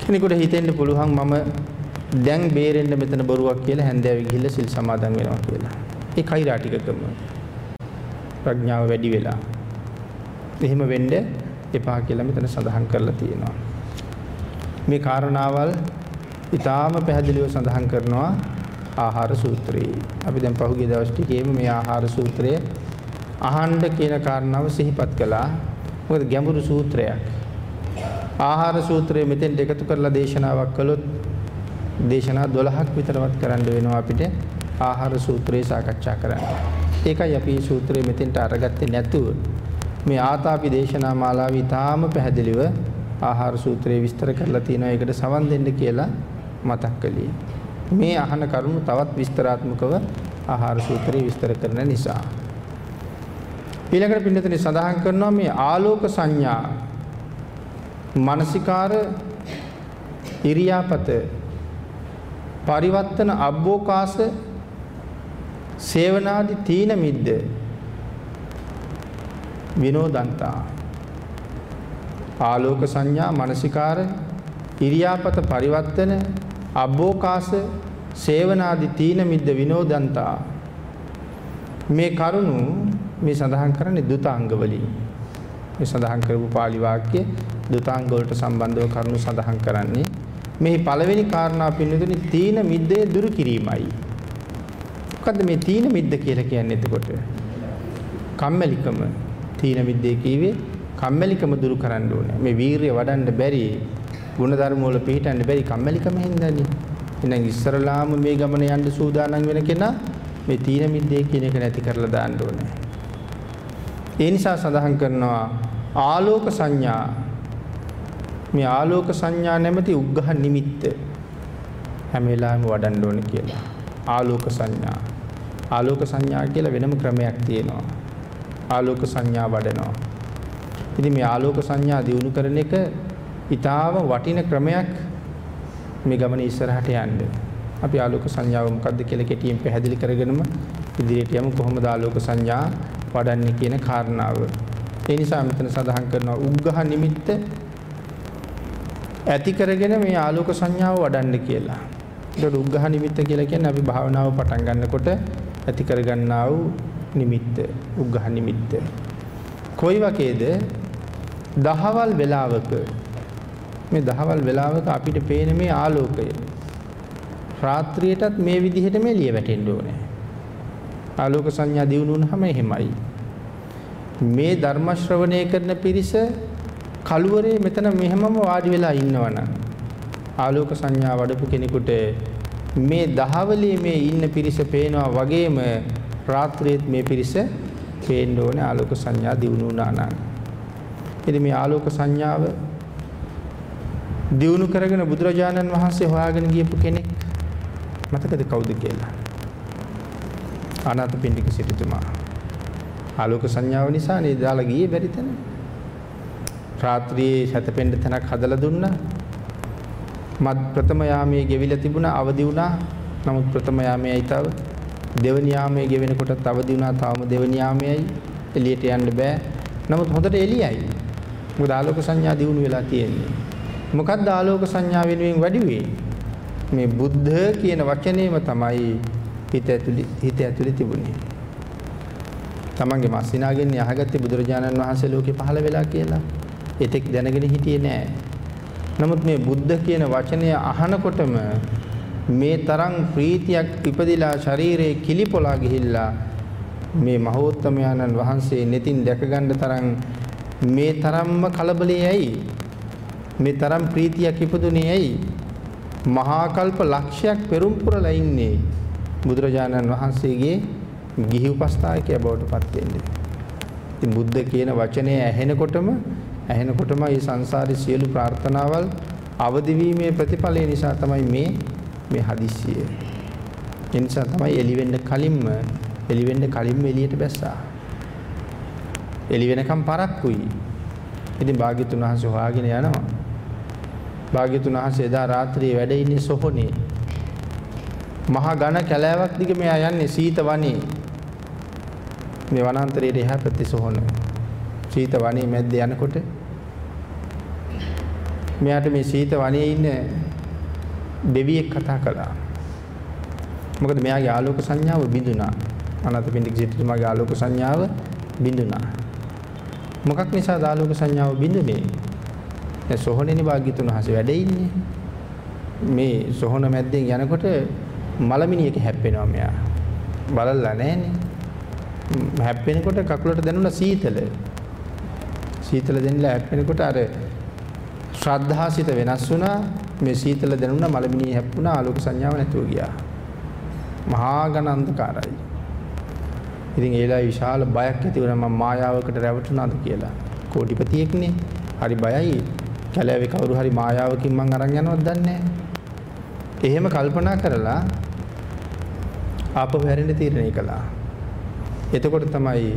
කෙනෙකුට හිතෙන්න පුළුවන් මම දැන් බේරෙන්න මෙතන බොරුවක් කියලා හැන්දෑවේ ගිහිල්ලා සිල් සමාදන් වෙනවා කියලා. ඒ කෛරාටිකකම. ප්‍රඥාව වැඩි වෙලා. එහෙම වෙන්න එපා කියලා මෙතන සඳහන් කරලා තියෙනවා. මේ කාරණාවල් ඊටාම පැහැදිලිව සඳහන් කරනවා ආහාර සූත්‍රයේ. අපි දැන් පහුගිය දවස් ටිකේම මේ ආහාර සූත්‍රය අහන්න කියන කාරණාව සිහිපත් කළා. මොකද ගැඹුරු සූත්‍රයක්. ආහාර සූත්‍රය මෙතෙන්ට එකතු කරලා දේශනාවක් කළොත් දේශනා 12ක් විතරවත් කරන්න වෙනවා අපිට ආහාර සූත්‍රය සාකච්ඡා කරන්න. ඒකයි අපි මේ සූත්‍රය මෙතෙන්ට අරගත්තේ නැතුව මේ ආතාපි දේශනා මාලාවේ ඊටාම පැහැදිලිව ආහාර සූත්‍රය විස්තර කරලා තියෙනවා. ඒකට සවන් දෙන්න කියලා මතක් කළේ. මේ අහන කරුණු තවත් විස්තරාත්මකව ආහාර සූත්‍රය විස්තර කරන නිසා. ඊළඟට පින්නතේ සඳහන් කරනවා මේ ආලෝක සංඥා මානසිකාර ඉරියාපත පරිවර්තන අබ්බෝකාස සේවනාදි තීන මිද්ද විනෝදන්තා. ආලෝක සංඥා මානසිකාර ඉරියාපත පරිවර්තන අබ්බෝකාස සේවනාදි තීන මිද්ද විනෝදන්තා. මේ කරුණු මේ සඳහන් කරන්නේ දුතාංග වලින් මේ සඳහන් කරපු pāli වාක්‍ය දුතාංග වලට සම්බන්ධව කරුණු සඳහන් කරන්නේ මේ පළවෙනි කාරණා පින්නතුනි තීන මිද්දේ දුරු කිරීමයි. මොකද්ද මේ තීන මිද්ද කියලා කියන්නේ එතකොට? කම්මැලිකම තීන මිද්දේ කීවේ කම්මැලිකම දුරු කරන්න ඕනේ. මේ වීරිය වඩන්න බැරි ಗುಣධර්ම වල පිළිටන්න බැරි කම්මැලිකම හින්දානේ. එහෙනම් ඉස්සරලාම මේ ගමන යන්න සූදානම් වෙන කෙනා මේ තීන මිද්දේ කියන එක නැති කරලා දාන්න ඕනේ. ඒ නිසා සඳහන් කරනවා ආලෝක සංඥා මේ ආලෝක සංඥා නැමැති උග්ඝහ නිමිත්ත හැම වෙලාවෙම වඩන්න ඕනේ කියලා. ආලෝක සංඥා. ආලෝක සංඥා කියලා වෙනම ක්‍රමයක් තියෙනවා. ආලෝක සංඥා වඩනවා. ඉතින් මේ ආලෝක සංඥා දිනු කරන එක ඊටාම වටින ක්‍රමයක් මේ ගමන ඉස්සරහට යන්න. අපි ආලෝක සංඥාව මොකක්ද කියලා කෙටියෙන් පැහැදිලි කරගෙනම ඉදිරියට යමු කොහොමද ආලෝක සංඥා වඩන්නේ කියන කාරණාව. ඒ නිසා මෙතන සඳහන් කරනවා උග්ඝහ නිමිත්ත ඇති කරගෙන මේ ආලෝක සංඥාව වඩන්න කියලා. ඒක උග්ඝහ නිමිත්ත කියලා කියන්නේ අපි භාවනාව පටන් ගන්නකොට ඇති කරගන්නා වූ නිමිත්ත උග්ඝහ නිමිත්ත. කොයි වගේද? දහවල් වෙලාවක මේ දහවල් වෙලාවක අපිට පේන මේ ආලෝකය රාත්‍රියටත් මේ විදිහට මෙලිය වැටෙන්න ඕනේ. ආලෝක සංඥා දිනු වුනහම එහෙමයි. මේ ධර්ම ශ්‍රවණය කරන පිරිස කලුවරේ මෙතන මෙහෙමම වාඩි වෙලා ඉන්නවනම් ආලෝක සංඥා වඩපු කෙනෙකුට මේ දහවලේ මේ ඉන්න පිරිස පේනවා වගේම රාත්‍රියේත් මේ පිරිස පේන්න ඕනේ ආලෝක සංඥා දිනු වුණා නම්. ඉතින් මේ ආලෝක සංඥාව දිනු කරගෙන බුදුරජාණන් වහන්සේ හොයාගෙන ගියපු කෙනෙක් මතකද කවුද කියලා? අනාථපිණ්ඩික සිටුතුමා. ආලෝක සංඥාව නිසා නේද දාලා ගියේ බැරි තැන. රාත්‍රියේ සැතපෙන්න තැනක් හදලා දුන්නා. මත් ප්‍රථම යාමයේ ගෙවිලා තිබුණා අවදි වුණා. නමුත් ප්‍රථම යාමයේයි තව දෙවනි යාමයේ ගෙවෙනකොටත් අවදි වුණා. තාම දෙවනි යාමයේයි එළියට යන්න බෑ. නමුත් හොඳට එළියයි. මොකද ආලෝක සංඥා දිනු වෙලා තියෙන්නේ. මොකක්ද ආලෝක සංඥා වෙනුවෙන් වැඩි වෙන්නේ? මේ බුද්ධ කියන වචනේම තමයි හිත ඇතුලේ හිත ඇතුලේ තිබුණේ. තමන්ගේ මස්සිනාගෙන් අහගත්තේ බුදුරජාණන් වහන්සේ ලෝකේ පහළ වෙලා කියලා. එතෙක් දැනගෙන හිටියේ නෑ. නමුත් මේ බුද්ධ කියන වචනය අහනකොටම මේ තරම් ප්‍රීතියක් ඉපදිලා ශරීරයේ කිලිපොලා ගිහිල්ලා මේ මහෝත්තමයන්න් වහන්සේ netin දැකගන්න තරම් මේ තරම්ම කලබලේ ඇයි මේ තරම් ප්‍රීතියක් ඉපදුනේ ඇයි මහා කල්ප ලක්ෂයක් පෙරම් පුරලා ඉන්නේ බුදුරජාණන් වහන්සේගේ ගිහි උපස්ථායකය බවට පත් වෙන්නේ. ඉතින් බුද්ධ කියන වචනය ඇහෙනකොටම ඇහෙනකොටම මේ සංසාරේ සියලු ප්‍රාර්ථනාවල් අවදි වීමේ ප්‍රතිඵලය නිසා තමයි මේ මේ හදිස්සිය. ඒ නිසා තමයි එළි වෙන්න කලින්ම එළි වෙන්න කලින්ම එළියට බැස්සා. එළි වෙනකම් පරක්කුයි. ඉතින් භාග්‍යතුන් වහන්සේ හොයාගෙන යනවා. භාග්‍යතුන් වහන්සේ එදා රාත්‍රියේ වැඩ ඉන්නේ සොහොනේ. මහා ඝන කැලෑවක් දිගේ මෙයා යන්නේ සීත වනේ. මේ වනාන්තරයේ එහා පැත්තේ සොහොන. සීත වනේ මැද්ද යනකොට මෙයාට මේ සීත වනේ ඉන්න දෙවියෙක් කතා කළා. මොකද මෙයාගේ ආලෝක සංඥාව බිඳුනා. අනාථපිණ්ඩික සිටුතුමාගේ ආලෝක සංඥාව බිඳුනා. මොකක් නිසාද ආලෝක සංඥාව බිඳුනේ? දැන් සොහොනේනි භාග්‍යතුන් වහන්සේ වැඩ ඉන්නේ. මේ සොහොන මැද්දෙන් යනකොට මලමිනියක හැප්පෙනවා මෙයා. බලලා නැහනේ. හැප්පෙනකොට කකුලට දැනුණා සීතල. සීතල දැනෙලා හැප්පෙනකොට අර ශ්‍රද්ධාසිත වෙනස් වුණා. මේ සීතල දැනුණා මලමිනිය හැප්පුණා ආලෝක සංඥාව නැතුව ගියා. මහා ඝන අන්ධකාරයි. ඉතින් ඒලා විශාල බයක් ඇති වුණා මම මායාවකට රැවටුණාද කියලා. කෝටිපතියෙක්නේ. හරි බයයි. කැලෑවේ කවුරු හරි මායාවකින් මං අරන් යනවද දන්නේ එහෙම කල්පනා කරලා ආපහු හැරෙන්න තීරණය කළා. එතකොට තමයි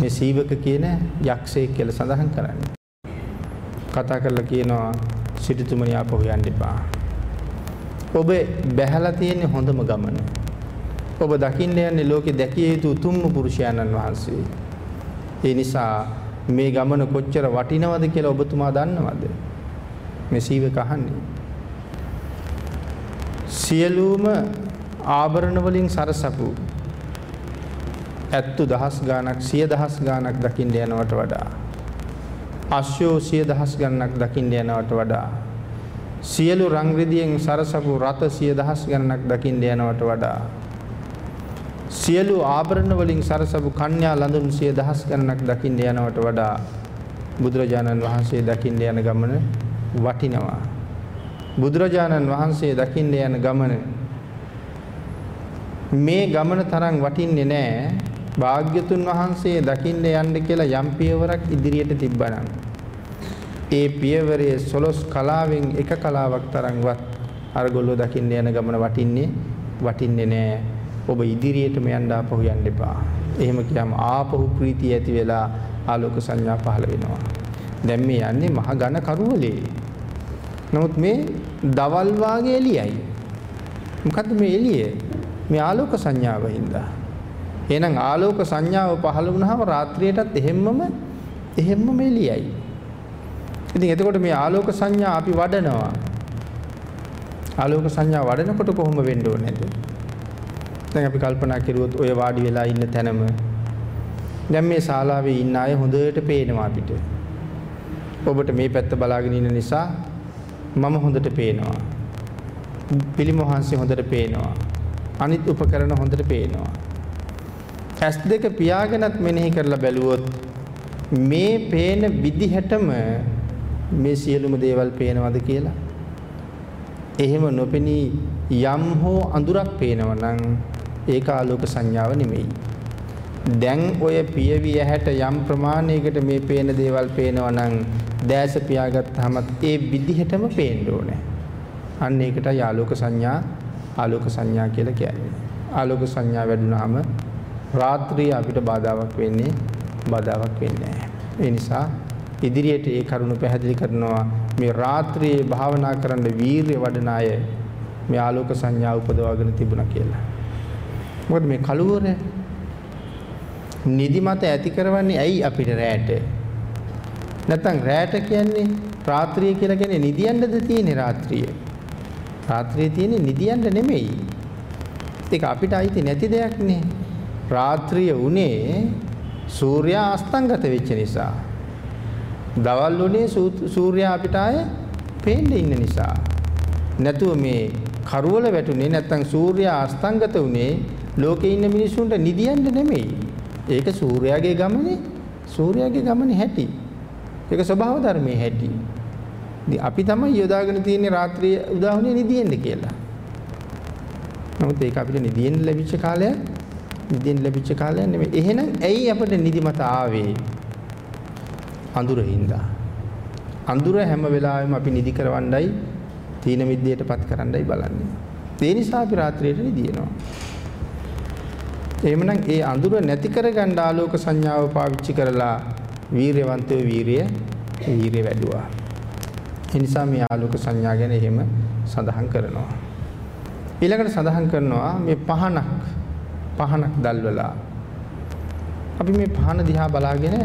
මේ සීවක කියන යක්ෂයෙක් කියලා සඳහන් කරන්නේ. කතා කරලා කියනවා සිටුතුමනි ආපහු යන්න එපා. ඔබ බැහැලා තියෙන හොඳම ගමන. ඔබ දකින්න යන්නේ ලෝකේ දැකිය යුතු උතුම්ම පුරුෂයාණන් වහන්සේ. ඒ නිසා මේ ගමන කොච්චර වටිනවද කියලා ඔබතුමා දන්නවද? මේ සීවක අහන්නේ. සියලුම ආභරණ වලින් සරසපු ඇත්තු දහස් ගාණක් සිය දහස් ගාණක් දකින්න යනවට වඩා අශ්වෝ සිය දහස් ගණනක් දකින්න යනවට වඩා. සියලු රං රිදියෙන් සරසපු රත සිය දහස් ගණනක් දකින්න යනවට වඩා. සියලු ආභරණ වලින් සරසපු කන්‍යා ලඳුන් සිය දහස් ගණනක් දකින්න යනවට වඩා බුදුරජාණන් වහන්සේ දකින්න යන ගමන වටිනවා. බුදුරජාණන් වහන්සේ දකින්න යන ගමන. මේ ගමන තරම් වටින්නේ නැහැ. භාග්‍යතුන් වහන්සේ දකින්න යන්න කියලා යම් පියවරක් ඉදිරියට තිබ්බනම් ඒ පියවරේ සොලොස් කලාවෙන් එක කලාවක් තරම්වත් අරගොල්ලෝ දකින්න යන ගමන වටින්නේ වටින්නේ නැහැ. ඔබ ඉදිරියටම යන්න ආපහු යන්න එපා. එහෙම කියම ආපහු ප්‍රීතිය ඇති වෙලා ආලෝක සංඥා පහළ වෙනවා. දැන් මේ යන්නේ මහ ඝන කරුවලේ. නමුත් මේ දවල් වාගේ එළියයි. මොකද්ද මේ එළිය? මේ ආලෝක සංඥාව හින්දා. එහෙනම් ආලෝක සංඥාව පහළ වුණාම රාත්‍රියටත් එහෙම්මම එහෙම්මම එළියයි. ඉතින් එතකොට මේ ආලෝක සංඥා අපි වඩනවා. ආලෝක සංඥා වඩනකොට කොහොම වෙන්න ඕනේද? දැන් අපි කල්පනා කරුවොත් ඔය වාඩි වෙලා ඉන්න තැනම දැන් මේ ශාලාවේ ඉන්න අය හොඳට පේනවා අපිට. ඔබට මේ පැත්ත බලාගෙන ඉන්න නිසා මම හොඳට පේනවා. පිළිම වහන්සේ හොඳට පේනවා. අනිත් උපකරණ හොඳට පේනවා. ඇස් දෙක පියාගෙනත් මෙනෙහි කරලා බැලුවොත් මේ පේන විදිහටම මේ සියලුම දේවල් පේනවද කියලා? එහෙම නොපෙනී යම් හෝ අඳුරක් පේනවා නම් ඒක ආලෝක සංඥාව නෙමෙයි. දැන් ඔය පියවි ඇහැට යම් ප්‍රමාණයකට මේ පේන දේවල් පේනවා නම් දැස පියාගත්තාම ඒ විදිහටම පේන්න ඕනේ. අන්න ඒකටයි ආලෝක සංඥා ආලෝක සංඥා කියලා කියන්නේ. ආලෝක සංඥා වැඩුණාම රාත්‍රිය අපිට බාධාවක් වෙන්නේ බාධාවක් වෙන්නේ නැහැ. ඒ නිසා ඉදිරියට ඒ කරුණ පැහැදිලි කරනවා මේ රාත්‍රියේ භාවනා කරන්න වීරිය වඩන අය මේ ආලෝක සංඥා උපදවාගෙන තිබුණා කියලා. මොකද මේ කලුවර නිදිමත ඇති කරවන්නේ ඇයි අපිට රැට? නැත්තම් රැට කියන්නේ රාත්‍රිය කියලා කියන්නේ නිදියන්නද තියෙන්නේ රාත්‍රියේ? රාත්‍රියේ තියෙන්නේ නිදියන්න නෙමෙයි. ඒක අපිට අයිති නැති දෙයක් නේ. රාත්‍රිය උනේ සූර්යා අස්තංගත වෙච්ච නිසා. දවල් උනේ සූර්යා අපිට ආයේ පේන්න ඉන්න නිසා. නැතුව මේ කරවල වැටුනේ නැත්තම් සූර්යා අස්තංගත උනේ ලෝකේ ඉන්න මිනිස්සුන්ට නිදියන්න නෙමෙයි. ඒක සූර්යාගේ ගමනේ සූර්යාගේ ගමනේ හැටි. ඒක ස්වභාව ධර්මයේ හැටි. ඉතින් අපි තමයි යොදාගෙන තියෙන්නේ රාත්‍රියේ උදාහුනේ නිදියෙන්න කියලා. නමුත් ඒක අපිට නිදියෙන්න ලැබිච්ච කාලයක් නිදියෙන්න ලැබිච්ච කාලයක් නෙමෙයි. එහෙනම් ඇයි අපිට නිදිමත ආවේ? අඳුර හින්දා. අඳුර හැම වෙලාවෙම අපි නිදි කරවන්නයි තීන මිද්දයටපත් කරන්නයි බලන්නේ. ඒ නිසා අපි රාත්‍රියට නිදිනවා. එහෙමනම් ඒ අඳුර නැති කරගන්න ආලෝක සංඥාව පාවිච්චි කරලා වීරයවන්තයෝ වීරිය වීරිය වැඩුවා. ඒ නිසා මේ ආලෝක සංඥා ගැන එහෙම සඳහන් කරනවා. ඊළඟට සඳහන් කරනවා මේ පහනක් පහනක් දැල්වලා අපි මේ පහන දිහා බලාගෙන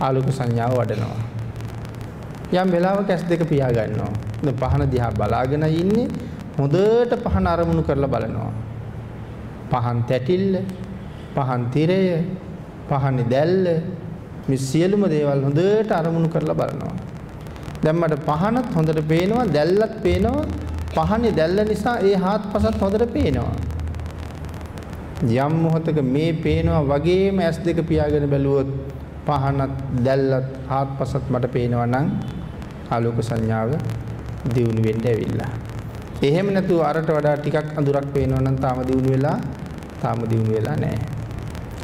ආලෝක සංඥාව වඩනවා. යම් වෙලාවක ඇස් දෙක පියා ගන්නවා. දැන් පහන දිහා බලාගෙන ඉන්නේ හොඳට පහන අරමුණු කරලා බලනවා. පහන් තැටිල්ල, පහන් තිරය, පහන් දැල්ල මේ සියලුම දේවල් හොඳට අරමුණු කරලා බලනවා. දැන් මට පහනත් හොඳට පේනවා දැල්ලත් පේනවා පහනේ දැල්ල නිසා ඒ හාත්පසත් හොඳට පේනවා යම් මොහතක මේ පේනවා වගේම ඇස් දෙක පියාගෙන බැලුවොත් පහනත් දැල්ලත් හාත්පසත් මට පේනවා නම් ආලෝක සංඥාව දියුණු වෙන්න ඇවිල්ලා. එහෙම නැතුව අරට වඩා ටිකක් අඳුරක් පේනවා නම් තාම දියුණු වෙලා තාම දියුණු වෙලා නැහැ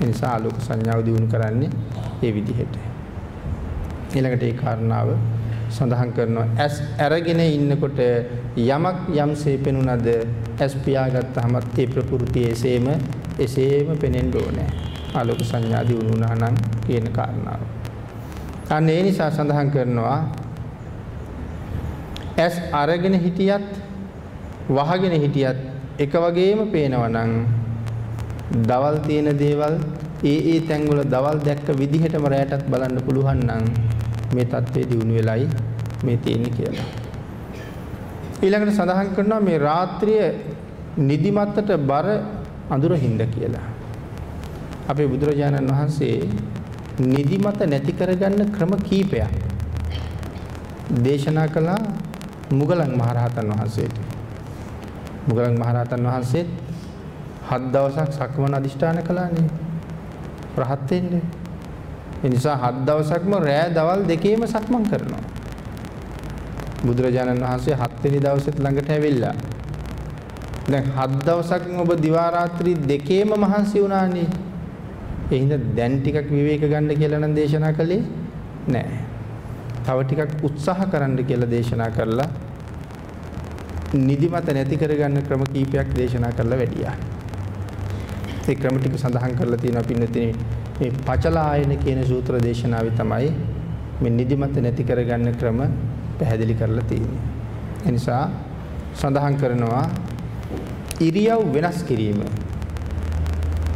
ඒ නිසා ආලෝක සංඥාව දියුණු කරන්නේ ඒ විදිහට. ඊළඟට ඒ කාරණාව සඳහන් කරනවා ඇස් අරගෙන ඉන්නකොට යමක් යම්සේ පෙනුනද ඇස් පියාගත්තාම ඒ ප්‍රകൃතිය එසේම එසේම පෙනෙන්න ඕනේ ආලෝක සංඥා දිනුනා නම් කියන කාරණාව. අන්න ඒ නිසා සඳහන් කරනවා ඇස් අරගෙන හිටියත් වහගෙන හිටියත් එක වගේම පේනවා නම් දවල් තියෙන දේවල් ඒ ඒ තැන්වල දවල් දැක්ක විදිහටම රැයටත් බලන්න පුළුවන් නම් මේ தત્ත්වයේ දිනු වෙලයි මේ තියෙන්නේ කියලා. ඊළඟට සඳහන් කරනවා මේ රාත්‍රිය නිදිමතට බර අඳුර හින්ද කියලා. අපේ බුදුරජාණන් වහන්සේ නිදිමත නැති කරගන්න ක්‍රම කීපයක් දේශනා කළා මුගලන් මහරහතන් වහන්සේට. මුගලන් මහරහතන් වහන්සේත් හත් දවසක් සක්මන අදිෂ්ඨාන කළානේ. රහත් වෙන්නේ. ඒ නිසා හත් දවසක්ම රෑ දවල් දෙකේම සක්මන් කරනවා. බුදුරජාණන් වහන්සේ හත් වෙනි දවසෙත් ළඟට ඇවිල්ලා. දැන් හත් දවසක්ම ඔබ දිවා රාත්‍රී දෙකේම මහන්සි වුණානේ. ඒ හින්දා දැන් ටිකක් විවේක ගන්න කියලා නම් දේශනා කළේ නෑ. තව ටිකක් උත්සාහ කරන්න කියලා දේශනා කරලා නිදිමත නැති කරගන්න ක්‍රම කීපයක් දේශනා කරලා වැඩියා. ඒ ක්‍රම ටික සඳහන් කරලා තියෙනවා පින්නතිනේ මේ පචලායන කියන සූත්‍ර දේශනාවේ තමයි මේ නිදිමත නැති කරගන්න ක්‍රම පැහැදිලි කරලා තියෙන්නේ. ඒ නිසා සඳහන් කරනවා ඉරියව් වෙනස් කිරීම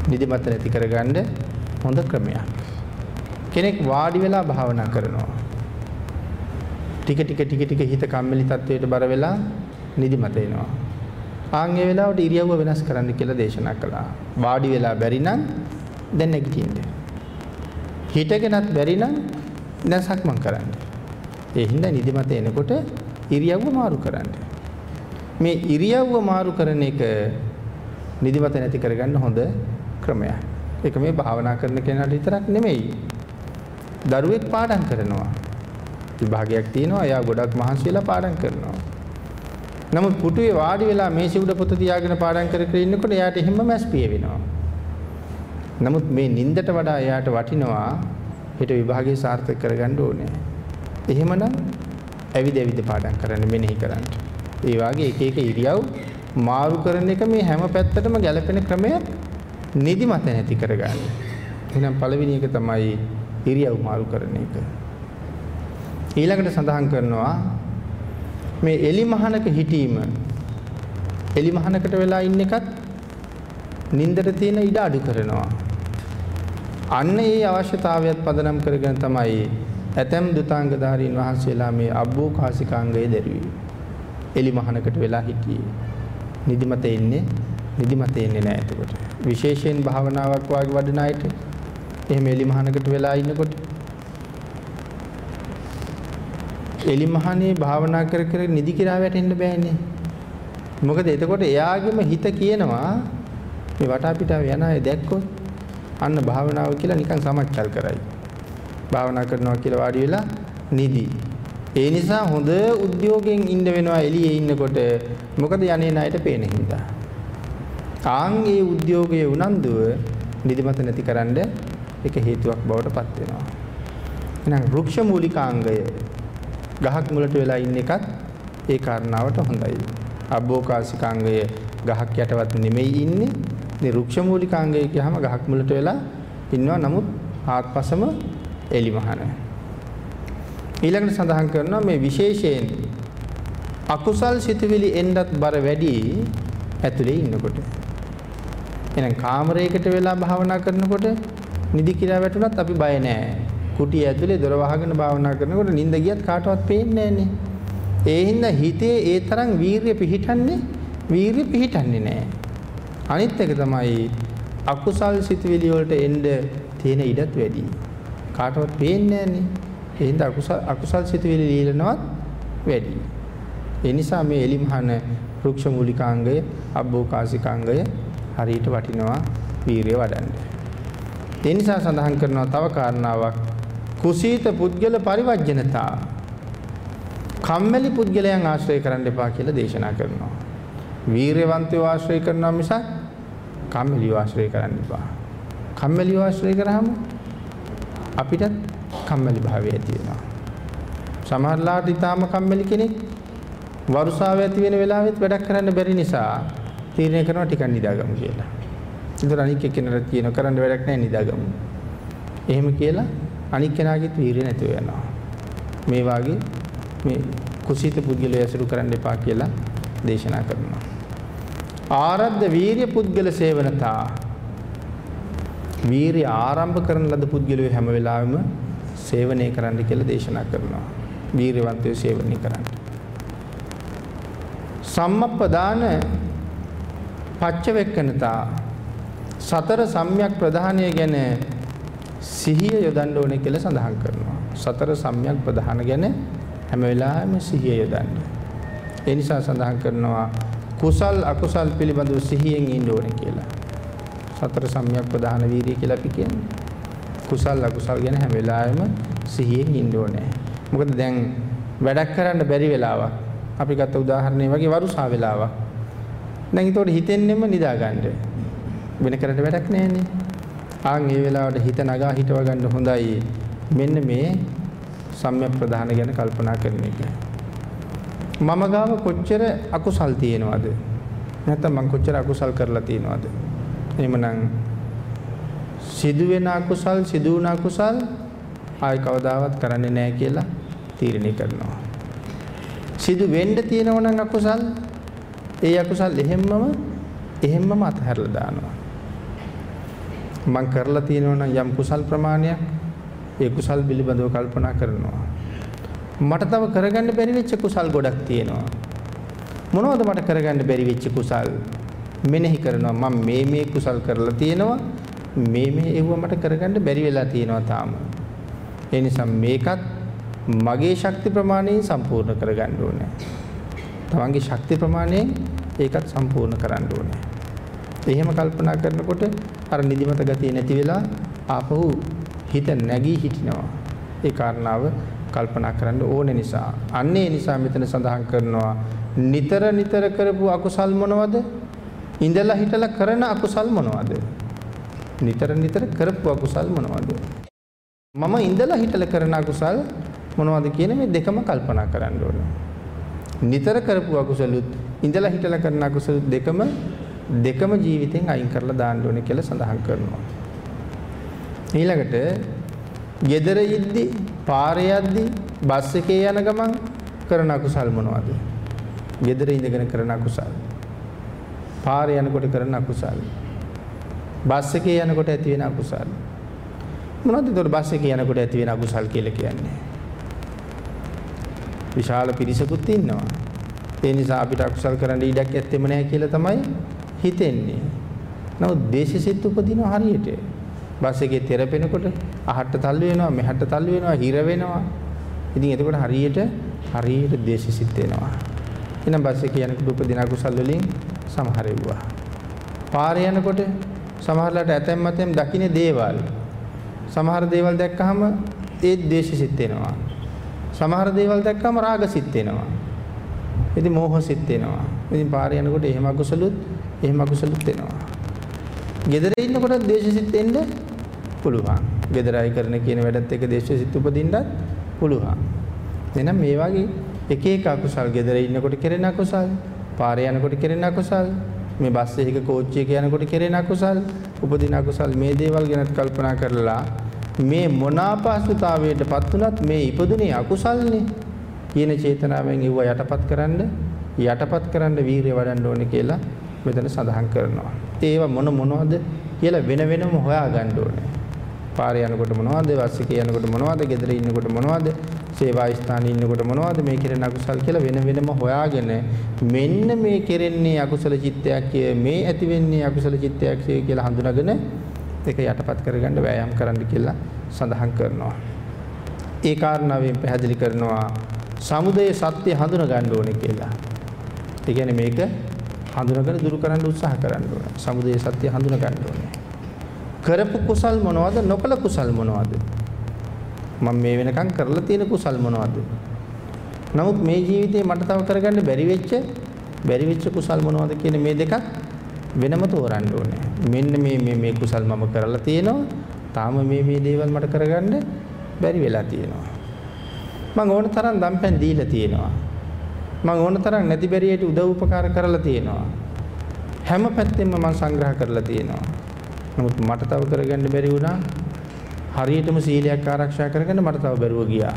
නිදිමත නැති කරගන්න හොඳ ක්‍රමයක්. කෙනෙක් වාඩි වෙලා භාවනා කරනවා. ටික ටික ටික ටික හිත කම්මැලි තත්වයට බර වෙලා නිදිමත එනවා. ආන් ඒ වෙලාවට ඉරියව්ව වෙනස් කරන්න කියලා දේශනා කළා. වාඩි වෙලා බැරි නම් දැන් නැගිටින්න. හිටගෙනත් බැරි නම් දැන් සක්මන් කරන්න. ඒ හින්දා නිදිමත එනකොට ඉරියව්ව මාරු කරන්න. මේ ඉරියව්ව මාරු කරන එක නිදිමත නැති කරගන්න හොඳ ක්‍රමයක්. ඒක මේ භාවනා කරන කෙනාට විතරක් නෙමෙයි. දරුවෙක් පාඩම් කරනවා. විභාගයක් තියෙනවා. එයා ගොඩක් මහන්සි වෙලා පාඩම් කරනවා. නමුත් පුටුවේ වාඩි වෙලා මේසෙ උඩ පොත තියාගෙන පාඩම් කර කර ඉන්නකොට එයාට එහෙම මැස් පිය වෙනවා. නමුත් මේ නින්දට වඩා එයාට වටිනවා හෙට විභාගය සාර්ථක කරගන්න ඕනේ. එහෙමනම් ඇවිද ඇවිද පාඩම් කරන්න මෙනෙහි කරන්න. ඒ වාගේ එක එක ඉරියව් මාරු කරන එක මේ හැම පැත්තටම ගැලපෙන ක්‍රමය නිදිමත නැති කරගන්න. එහෙනම් පළවෙනි එක තමයි ඉරියව් මාරු කරන එක. ඊළඟට සඳහන් කරනවා මේ එලි මහනක හිටීම එලි මහනකට වෙලා ඉන්න එකත් නින්දට තියෙන ඉඩ අඩු කරනවා. අන්න ඒ අවශ්‍යතාවයත් පදනම් කරගෙන තමයි ඇතැම් දුතාංගධාරීන් වහන්සේලා මේ අබ්බෝ කාසිකාංගය දැරුවේ. එලි මහනකට වෙලා හිටියේ. නිදිමත එන්නේ නිදිමත එන්නේ නැහැ එතකොට. විශේෂයෙන් භාවනාවක් වාගේ වඩන අයට එහෙම එලි මහනකට වෙලා ඉන්නකොට එලිමහනේ භාවනා කර කර නිදි කිරා වැටෙන්න බෑනේ. මොකද එතකොට එයාගෙම හිත කියනවා මේ වටා පිටාව යන අය දැක්කොත් අන්න භාවනාව කියලා නිකන් සමච්චල් කරයි. භාවනා කරනවා කියලා වාඩි වෙලා නිදි. ඒ නිසා හොඳ උද්‍යෝගයෙන් ඉන්න වෙනවා එළියේ ඉන්නකොට. මොකද යන්නේ ණයට පේන හින්දා. ආන් ඒ උද්‍යෝගයේ උනන්දුව නිදිමත නැතිකරන්න එක හේතුවක් බවට පත් වෙනවා. එහෙනම් වෘක්ෂ මූලිකාංගය ගහක් මුලට වෙලා ඉන්න එකත් ඒ කාරණාවට හොඳයි. අබ්බෝකාසිකාංගය ගහක් යටවත් නෙමෙයි ඉන්නේ. මේ රුක්ෂ මූලිකාංගය කියහම ගහක් මුලට වෙලා ඉන්නවා. නමුත් ආත්පසම එලිමහන. ඊළඟට සඳහන් කරනවා මේ විශේෂයෙන් අකුසල් සිතුවිලි එන්නත් බර වැඩි ඇතුලේ ඉන්නකොට. එහෙනම් කාමරයකට වෙලා භාවනා කරනකොට නිදි කිරා වැටුණත් අපි බය නැහැ. කුටිය ඇතුලේ දොර වහගෙන භාවනා කරනකොට නිින්ද ගියත් කාටවත් පේන්නේ නැහනේ. ඒ හින්දා හිතේ ඒ තරම් වීරිය පිහිටන්නේ වීරිය පිහිටන්නේ නැහැ. අනිත් එක තමයි අකුසල් සිතුවිලි වලට එන්න තියෙන ඉඩත් වැඩි. කාටවත් පේන්නේ නැහනේ. ඒ හින්දා අකුසල් අකුසල් සිතුවිලි ලීලනවත් වැඩි. ඒ නිසා මේ එලිමහන වෘක්ෂ මූලිකාංගය අබ්බෝකාසිකාංගය හරියට වටිනවා වීරිය වඩන්න. ඒ නිසා සඳහන් කරනවා තව කාරණාවක් කුසීත පුද්ගල පරිවර්ජනතා කම්මැලි පුද්ගලයන් ආශ්‍රය කරන්න එපා කියලා දේශනා කරනවා. වීරයවන්තයෝ ආශ්‍රය කරනවා මිසක් කම්මැලිව ආශ්‍රය කරන්න එපා. කම්මැලිව ආශ්‍රය කරාම අපිට කම්මැලි භාවය ඇති වෙනවා. සමහරලාට ඊටාම කම්මැලි කෙනෙක් වරුසාව ඇති වෙන වෙලාවෙත් වැඩක් කරන්න බැරි නිසා තීරණය කරනවා ටිකක් නිදාගමු කියලා. ඒතර අනික් එක්කෙනාට කියන කරන්න වැඩක් නැහැ නිදාගමු. එහෙම කියලා අනික් කෙනාගේත් වීරිය නැතුව යනවා. මේ වාගේ මේ කුසීත පුද්ගලයා ඇසුරු කරන්න එපා කියලා දේශනා කරනවා. ආරද්ධ වීරිය පුද්ගල සේවනතා වීරිය ආරම්භ කරන ලද පුද්ගලයෝ හැම වෙලාවෙම සේවනය කරන්න කියලා දේශනා කරනවා. වීරියවන්තයෝ සේවනය කරන්න. සම්මප්පදාන පච්චවෙක්කනතා සතර සම්‍යක් ප්‍රධානය ගැන සිහිය යොදන්න ඕනේ කියලා සඳහන් කරනවා. සතර සම්‍යක් ප්‍රධාන ගැන හැම වෙලාවෙම සිහිය යොදන්න. ඒ නිසා සඳහන් කරනවා කුසල් අකුසල් පිළිබඳව සිහියෙන් ඉන්න ඕනේ කියලා. සතර සම්‍යක් ප්‍රධාන වීරිය කියලා අපි කියන්නේ. කුසල් අකුසල් ගැන හැම වෙලාවෙම සිහියෙන් ඉන්න ඕනේ. මොකද දැන් වැඩක් කරන්න බැරි වෙලාවක් අපි ගත්ත උදාහරණය වගේ වරුසා වෙලාවක්. දැන් ඒතකොට හිතෙන්නෙම නිදා ගන්න. වෙන කරන්න වැඩක් නැහැනේ. ආන් ඒ වෙලාවට හිත නගා හිටව ගන්න හොඳයි. මෙන්න මේ සම්‍යක් ප්‍රධාන ගැන කල්පනා කරන එක. මම ගාව කොච්චර අකුසල් තියෙනවද? නැත්නම් මං කොච්චර අකුසල් කරලා තියෙනවද? එහෙමනම් සිදුවෙන අකුසල් සිදු වුණ අකුසල් ආයි කවදාවත් කරන්නේ නැහැ කියලා තීරණය කරනවා. සිදු වෙන්න තියෙනව නම් අකුසල් ඒ අකුසල් එහෙම්මම එහෙම්මම අතහැරලා දානවා. මං කරලා තියෙනවා නම් යම් කුසල් ප්‍රමාණයක් ඒ කුසල් පිළිබඳව කල්පනා කරනවා. මට තව කරගන්න බැරි වෙච්ච කුසල් ගොඩක් තියෙනවා. මොනවද මට කරගන්න බැරි වෙච්ච කුසල්? මෙනෙහි කරනවා මම මේ මේ කුසල් කරලා තියෙනවා මේ මේ ඒව මට කරගන්න බැරි වෙලා තියෙනවා තාම. ඒ නිසා මේකත් මගේ ශක්ති ප්‍රමාණයෙන් සම්පූර්ණ කරගන්න ඕනේ. තමන්ගේ ශක්ති ප්‍රමාණයෙන් ඒකත් සම්පූර්ණ කරන්න ඕනේ. එහෙම කල්පනා කරනකොට අර නිදිමත ගතිය නැති වෙලා ආපහු හිත නැගී හිටිනවා. ඒ කාරණාව කල්පනා කරන්න ඕනේ නිසා. අන්නේ නිසා මෙතන සඳහන් කරනවා නිතර නිතර කරපු අකුසල් මොනවද? ඉඳලා හිටලා කරන අකුසල් මොනවද? නිතර නිතර කරපු අකුසල් මොනවද? මම ඉඳලා හිටලා කරන අකුසල් මොනවද කියන මේ දෙකම කල්පනා කරන්න ඕනේ. නිතර කරපු අකුසලුත් ඉඳලා හිටලා කරන අකුසලුත් දෙකම දෙකම ජීවිතෙන් අයින් කරලා දාන්න ඕනේ කියලා සඳහන් කරනවා. ඊළඟට gedara yiddi පාරේ යද්දි බස් එකේ යන ගමන් කරන අකුසල් මොනවද? gedara ඉඳගෙන කරන අකුසල්. පාරේ යනකොට කරන අකුසල්. බස් එකේ යනකොට ඇති වෙන අකුසල්. මොනවද ඒතකොට බස් එකේ යනකොට ඇති වෙන අකුසල් කියලා කියන්නේ? විශාල පිරිසකුත් ඉන්නවා. ඒ නිසා අපිට අකුසල් කරන්න ඉඩක් ඇත්තෙම නැහැ කියලා තමයි හිතෙන්නේ. නමුත් දේශසිත උපදිනවා හරියට. බස් එකේ තෙරපෙනකොට අහට තල්ලු වෙනවා මෙහාට තල්ලු වෙනවා හිර වෙනවා. ඉතින් එතකොට හරියට හරියට දේශසිත එනවා. එහෙනම් බස් එකේ යනකොට උපදින අකුසල් වලින් සමහර ඒවා. පාරේ යනකොට සමහරලාට ඇතැම් මතෙම් දකින්නේ දේවල්. සමහර දේවල් දැක්කහම ඒ දේශසිත එනවා. සමහර දේවල් දැක්කම රාගසිත එනවා. ඉතින් මෝහසිත එනවා. ඉතින් පාරේ යනකොට එහෙම අකුසලුත් එහෙම අකුසලුත් එනවා. gedare ඉන්නකොට දේශසිත එන්න පුළුවන්. gedaraයි කරන කියන වැඩත් එක දේශසිත උපදින්නත් පුළුවන්. එහෙනම් මේ වගේ එක එක අකුසල් gedare ඉන්නකොට කෙරෙන අකුසල්, පාරේ යනකොට කෙරෙන අකුසල්, මේ බස් එකක කෝච්චි එක යනකොට කෙරෙන අකුසල්, උපදින අකුසල් මේ දේවල් ගැන කල්පනා කරලා මේ මොනාපහසුතාවයටපත් උනත් මේ ඉපදුනේ අකුසල්නේ කියන චේතනාවෙන් ඉව යටපත් කරන්න යටපත් කරන්න වීරිය වඩන්න ඕනේ කියලා මෙතන සඳහන් කරනවා. ඒව මොන මොනවද කියලා වෙන වෙනම හොයාගන්න ඕනේ. පාරේ යනකොට මොනවද, බස් එකේ යනකොට මොනවද, ගෙදර ඉන්නකොට මොනවද, සේවා ස්ථානයේ ඉන්නකොට මොනවද මේ කෙරෙන අකුසල් කියලා වෙන වෙනම හොයාගෙන මෙන්න මේ කෙරෙන්නේ අකුසල චිත්තයක් මේ ඇති වෙන්නේ අකුසල චිත්තයක් කියලා හඳුනාගෙන ඒක යටපත් කරගන්න වෑයම් කරන්න කියලා සඳහන් කරනවා. ඒ කාරණාවෙන් පැහැදිලි කරනවා සමුදය සත්‍ය හඳුනා ගන්න ඕනේ කියලා. ඒ කියන්නේ මේක හඳුනාගෙන දුරු කරන්න උත්සාහ කරන්න ඕනේ. සමුදය සත්‍ය හඳුනා ගන්න ඕනේ. කරපු කුසල් මොනවද නොකළ කුසල් මොනවද? මම මේ වෙනකන් කරලා තියෙන කුසල් මොනවද? නමුත් මේ ජීවිතේ මට තව කරගන්න බැරි වෙච්ච බැරි වෙච්ච කුසල් මොනවද කියන මේ දෙකත් වෙනම තෝරන්න ඕනේ. මෙන්න මේ මේ මේ කුසල් මම කරලා තියෙනවා. තාම මේ මේ දේවල් මට කරගන්න බැරි වෙලා තියෙනවා. මම ඕන තරම් දම්පැන් දීලා තියෙනවා. මම ඕන තරම් නැති බැරියට උදව් උපකාර කරලා තියෙනවා. හැම පැත්තෙම මම සංග්‍රහ කරලා තියෙනවා. නමුත් මට තව කරගන්න බැරි වුණා. හරියටම සීලයක් ආරක්ෂා කරගන්න මට තව බැරුව ගියා.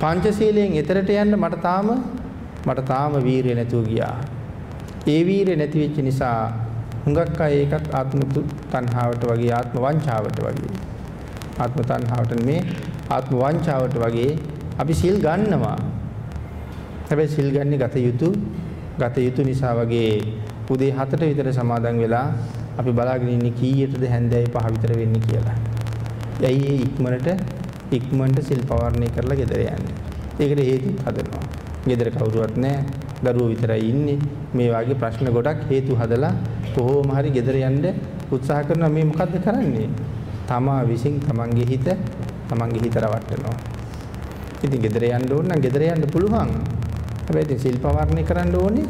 පංචශීලයෙන් එතරට යන්න මට තාම මට තාම වීරිය නැතුව ගියා. ඒ වීරිය නැති වෙච්ච නිසා හුඟක් අය ඒකත් ආත්ම තණ්හාවට වගේ ආත්ම වංචාවට වගේ ආත්ම තණ්හාවට මේ ආත්ම වංචාවට වගේ අපි සිල් ගන්නවා. හැබැයි සිල් ගන්නේ ගත යුතු ගත යුතු නිසා වගේ උදේ 7ට විතර සමාදන් වෙලා අපි බලාගෙන ඉන්නේ කීයටද හැන්දෑවේ පහ විතර වෙන්නේ කියලා. ඇයි ඒ ඉක්මනට ඉක්මනට සිල් පවර්ණය කරලා ගෙදර යන්නේ. ඒකට හේතුත් හදනවා. ගෙදර කවුරුවත් නැහැ. දරුවෝ විතරයි ඉන්නේ. මේ වගේ ප්‍රශ්න ගොඩක් හේතු හදලා කොහොම හරි ගෙදර යන්න උත්සාහ කරනවා මේ මොකද්ද කරන්නේ? තමා විසින් තමන්ගේ හිත තමන්ගේ හිත රවට්ටනවා. ඉතින් ගෙදර යන්න ඕන නම් ගෙදර යන්න පුළුවන්. හැබැයි ඉතින් සිල් පවර්ණය කරන්න ඕනේ.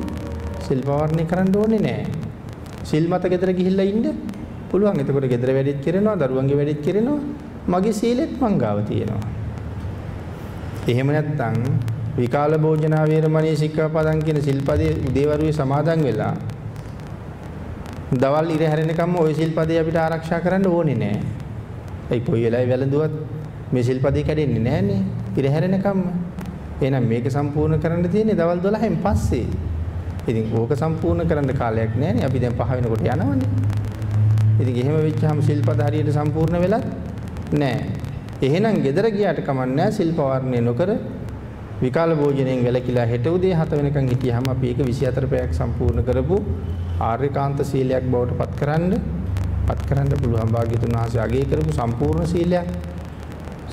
සිල් පවර්ණය කරන්න ඕනේ නෑ. සිල් මත ගෙදර ගිහිල්ලා ඉන්න පුළුවන්. එතකොට ගෙදර වැඩිත් කරනවා, දරුවන්ගේ වැඩිත් කරනවා. මගේ සීලෙත් මං ගාව තියෙනවා. එහෙම නැත්නම් විකාල භෝජනා වේරමණී සික්ඛාපදං කියන සිල්පදයේ උදේවරුේ සමාදන් වෙලා දවල් ඉර හැරෙනකම්ම ওই සිල්පදේ අපිට ආරක්ෂා කරන්න ඕනේ නෑ. ඒ කොයි වෙලාවෙ වැළඳුවත් මේ සිල්පදේ කැඩෙන්නේ නෑනේ. ඉර හැරෙනකම්ම. එහෙනම් මේක සම්පූර්ණ කරන්න තියෙන්නේ දවල් 12න් පස්සේ. ඉතින් ඕක සම්පූර්ණ කරන්න කාලයක් නෑනේ. අපි දැන් පහ වෙනකොට යනවනේ. ඉතින් එහෙම වෙච්චාම සිල්පද හරියට සම්පූර්ණ වෙලත් නෑ. එහෙනම් ගෙදර ගියාට කමන්නේ සිල් පවර්ණය නොකර විකාල භෝජනයෙන් වැළකීලා හෙට උදේ 7 වෙනකන් හිටියාම අපි ඒක 24 පැයක් සම්පූර්ණ කරපු ආර්යකාන්ත සීලයක් බවට පත්කරන්න පත්කරන්න පුළුවන් භාග්‍යතුන් වහන්සේ අගය කරපු සම්පූර්ණ සීලයක්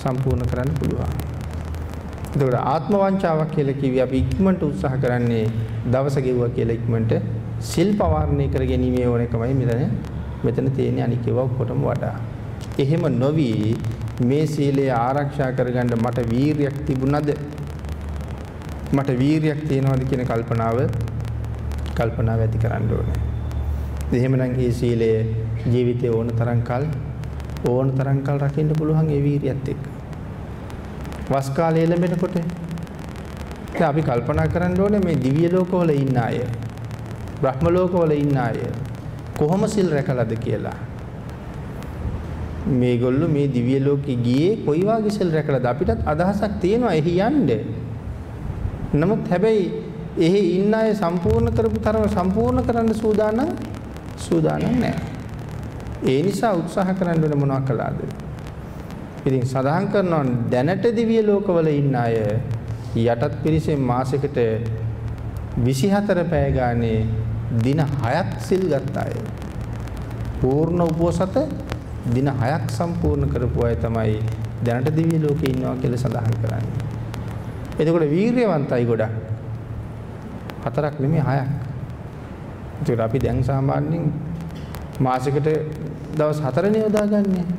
සම්පූර්ණ කරන්න පුළුවන්. එතකොට ආත්ම වංචාවක් කියලා කිව්වේ අපි ඉක්මනට උත්සාහ කරන්නේ දවස ගෙවුවා කියලා ඉක්මනට සිල් පවාරණය කර ගැනීමේ ඕන එකමයි මෙතන මෙතන තියෙන්නේ අනික් ඒවා ඔක්කොටම වඩා. එහෙම නොවි මේ සීලය ආරක්ෂා කරගන්න මට වීරියක් තිබුණද මට වීරියක් තියනවාද කියන කල්පනාව කල්පනාව ඇති කරන්න ඕනේ. එහෙමනම් මේ සීලය ජීවිතේ ඕන තරම් කල් ඕන තරම් කල් රකින්න පුළුවන් ඒ වීරියත් එක්ක. වස් කාලය ලැබෙනකොට දැන් අපි කල්පනා කරන්න ඕනේ මේ දිව්‍ය ලෝකවල ඉන්න අය බ්‍රහ්ම ලෝකවල ඉන්න අය කොහොම සිල් රැකලාද කියලා. මේගොල්ලෝ මේ දිව්‍ය ලෝකෙ ගියේ කොයි වගේ සිල් රැකලාද අපිටත් අදහසක් තියෙනවා එහි යන්න. නමුත් හැබැයි එහි ඉන්න අය සම්පූර්ණ කරපු තරම සම්පූර්ණ කරන්න සූදානම් සූදානම් නැහැ. ඒ නිසා උත්සාහ කරන්න ඕන මොනවා කළාද? ඉතින් සඳහන් කරනවා දැනට දිව්‍ය ලෝකවල ඉන්න අය යටත් පිරිසෙන් මාසෙකට 24 පැය ගානේ දින 6ක් සිල් ගත්ත අය. පූර්ණ උපෝසත දින 6ක් සම්පූර්ණ කරපු අය තමයි දැනට දිව්‍ය ලෝකේ ඉන්නවා කියලා සඳහන් කරන්නේ. එතකොට වීරියවන්තයි ගොඩක්. හතරක් නෙමෙයි හයක්. ඒකට අපි දැන් සාමාන්‍යයෙන් මාසෙකට දවස් 4නේ යොදාගන්නේ.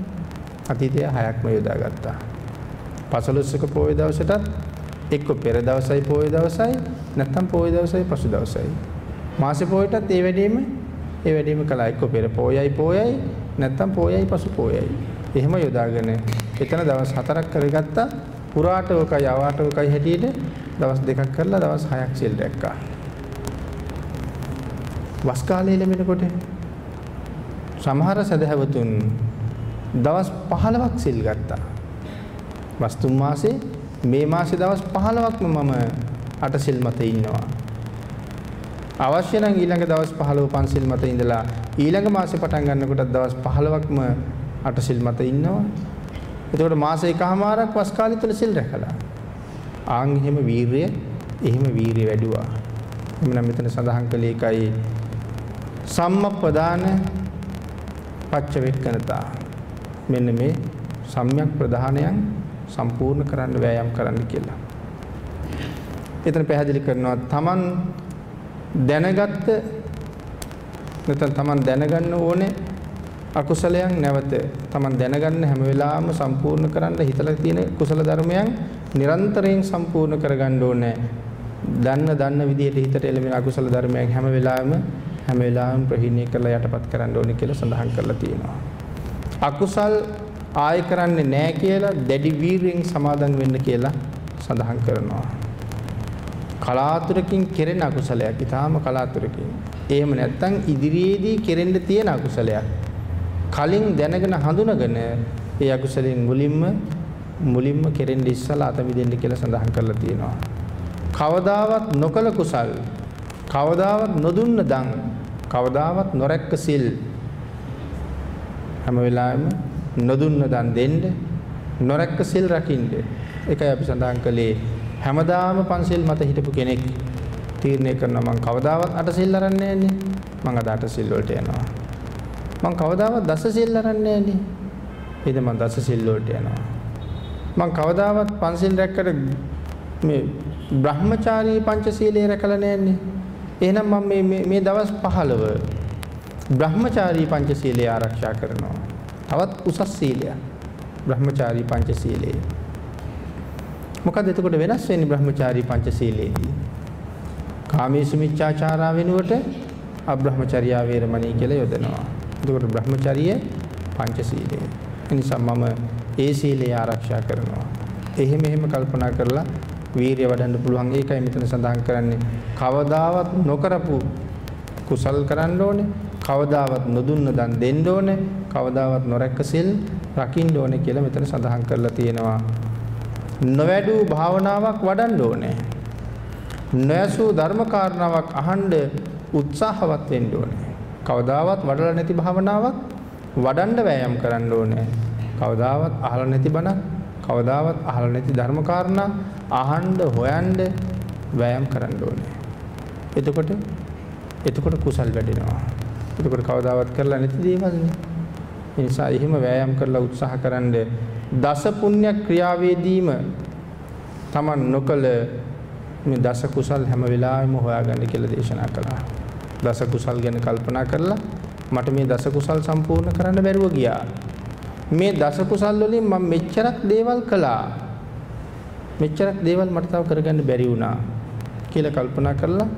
අතීතයේ 6ක්ම යොදාගත්තා. පසළොස්වක පොයේ දවසටත් එක්ක පෙර දවසයි පොයේ දවසයි නැත්නම් පොයේ දවසයි පසු දවසයි. මාසේ පොයටත් ඒ වැඩේම ඒ වැඩේම කළා. එක්ක පෙර පොයයි පොයයි නැත්නම් පොයයි පසු පොයයි. එහෙම යොදාගෙන එතන දවස් 4ක් කරගත්තා. පුරාටවකයි අවාටවකයි හැටියට දවස් දෙකක් කරලා දවස් 6ක් සිල් රැක්කා. වස් කාලේ ලැබෙනකොට සමහර සදහැවතුන් දවස් 15ක් සිල් ගත්තා. වස්තුම් මාසේ මේ මාසේ දවස් 15ක්ම මම අට සිල් මත ඉන්නවා. අවශ්‍ය නම් ඊළඟ දවස් 15 පන්සිල් මත ඉඳලා ඊළඟ මාසේ පටන් ගන්නකොට දවස් 15ක්ම අට සිල් මත ඉන්නවා. එතකොට මාස එකමාරක් වස් කාලය තුල සිල් රැකලා. ආන් එහෙම වීරිය එහෙම වීරිය වැඩුවා. එhmenan මෙතන සඳහන් කළේ එකයි සම්මප්පදාන පච්චවෙක්කනතා. මෙන්න මේ සම්‍යක් ප්‍රධානයන් සම්පූර්ණ කරන්න වෑයම් කරන්න කියලා. එතන පැහැදිලි කරනවා තමන් දැනගත්ත නැත්නම් තමන් දැනගන්න ඕනේ අකුසලයන් නැවත තමන් දැනගන්න හැම වෙලාවෙම සම්පූර්ණ කරන්න හිතලා තියෙන කුසල ධර්මයන් නිරන්තරයෙන් සම්පූර්ණ කරගන්න ඕනේ. දන්න දන්න විදිහට හිතට එළවෙන අකුසල ධර්මයන් හැම වෙලාවෙම හැම වෙලාවෙම ප්‍රහීණය කරලා යටපත් කරන්න ඕනේ කියලා සඳහන් කරලා තියෙනවා. අකුසල් ආය කරන්නේ නැහැ කියලා දැඩි වීරියෙන් සමාදන් වෙන්න කියලා සඳහන් කරනවා. කලාතුරකින් කෙරෙන අකුසලයක් ඊටාම කලාතුරකින්. එහෙම නැත්නම් ඉදිරියේදී කෙරෙන්න තියෙන අකුසලයක්. කලින් දැනගෙන හඳුනගෙන ඒ අකුසලෙන් මුලින්ම මුලින්ම කෙරෙන්න ඉස්සලා අත මිදෙන්න කියලා සඳහන් කරලා තියෙනවා. කවදාවත් නොකල කුසල් කවදාවත් නොදුන්න දන් කවදාවත් නොරැක්ක සිල් හැම වෙලාවෙම නොදුන්න දන් දෙන්න නොරැක්ක සිල් රකින්න. ඒකයි අපි සඳහන් කළේ. හැමදාම පන්සිල් මත හිටපු කෙනෙක් තීරණය කරනවා මං කවදාවත් අට සිල් අරන්නේ නැන්නේ මං අද අට සිල් වලට යනවා. මං කවදාවත් දස සිල් අරන්නේ නැන්නේ ඊට මම දස සිල් වලට යනවා. මම කවදාවත් පන්සිල් රැක්කට මේ බ්‍රහ්මචාරී පංචශීලයේ රැකලා නැන්නේ. එහෙනම් මම මේ මේ මේ දවස් 15 බ්‍රහ්මචාරී පංචශීලය ආරක්ෂා කරනවා. තවත් උසස් සීලයක්. බ්‍රහ්මචාරී පංචශීලයේ. මොකද එතකොට වෙනස් වෙන්නේ බ්‍රහ්මචාරී පංචශීලයේදී? කාමීසු මිච්ඡාචාරා වෙනුවට අබ්‍රහ්මචර්යා වේරමණී කියලා යොදනවා. එතකොට බ්‍රහ්මචර්යය පංචශීලය. ඒ නිසා මම ඒ සීලය ආරක්ෂා කරනවා. එහෙම එහෙම කල්පනා කරලා වීරිය වඩන්න පුළුවන්. ඒකයි මෙතන සඳහන් කරන්නේ. කවදාවත් නොකරපු කුසල් කරන්න ඕනේ. කවදාවත් නොදුන්න දන් දෙන්න ඕනේ. කවදාවත් නොරැක්ක සිල් රකින්න ඕනේ කියලා මෙතන සඳහන් කරලා තියෙනවා. නොවැඩූ භාවනාවක් වඩන්න ඕනේ. නොයසූ ධර්ම කාරණාවක් අහන්න උත්සාහවත් වෙන්න ඕනේ. කවදාවත් වඩලා නැති භාවනාවක් වඩන්න වෑයම් කරන්න ඕනේ. කවදාවත් අහලා නැති බණක්, කවදාවත් අහලා නැති ධර්ම කාරණා අහන්න හොයන්න වෑයම් කරන්න ඕනේ. එතකොට එතකොට කුසල් වැඩෙනවා. එතකොට කවදාවත් කරලා නැති දේවල් නේ. ඒ නිසා එහෙම වෑයම් කරලා උත්සාහ කරන්න දස පුණ්‍ය ක්‍රියාවේදීම Taman නොකල මේ දස කුසල් හැම වෙලාවෙම හොයාගන්න කියලා දේශනා කළා. දස කුසල් ගැන කල්පනා කරලා මට මේ දස කුසල් සම්පූර්ණ කරන්න බැරුව ගියා. මේ දස කුසල් වලින් මම මෙච්චරක් දේවල් කළා. මෙච්චරක් දේවල් මට තව කරගන්න බැරි වුණා කියලා කල්පනා කරලා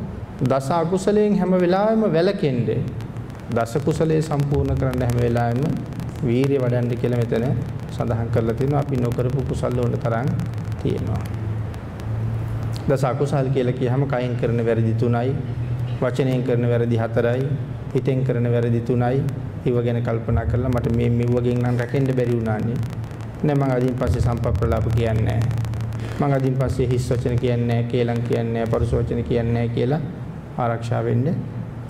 දස අකුසලයෙන් හැම වෙලාවෙම වැළකෙන්න දස කුසලයේ සම්පූර්ණ කරන්න හැම වෙලාවෙම වීරිය වඩන්න කියලා මෙතන සඳහන් කරලා තිනවා අපි නොකරපු කුසල් වල තරම් තියෙනවා. දස අකුසල් කියලා කියහම කයින් කරන වැරදි තුනයි, වචනයෙන් කරන වැරදි හතරයි, හිතෙන් කරන වැරදි තුනයි. ඒව ගැන කල්පනා කරලා මට මේ මෙව්වගෙන් නම් රැකෙන්න බැරි වුණානේ. නෑ මම අදින් පස්සේ සම්පප්‍රලාප කියන්නේ නෑ. මම අදින් පස්සේ හිස් වචන කියන්නේ නෑ, කේලම් කියන්නේ නෑ, පරුස වචන කියන්නේ නෑ කියලා ආරක්ෂා වෙන්න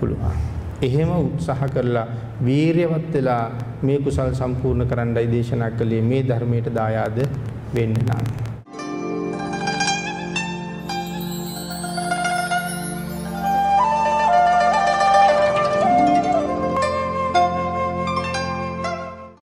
පුළුවන්. එහෙම උත්සාහ කරලා වීරියවත් වෙලා මේ කුසල් සම්පූර්ණ කරන්නයි දේශනා කළේ. මේ ධර්මයට දායාද වෙන්න නම්.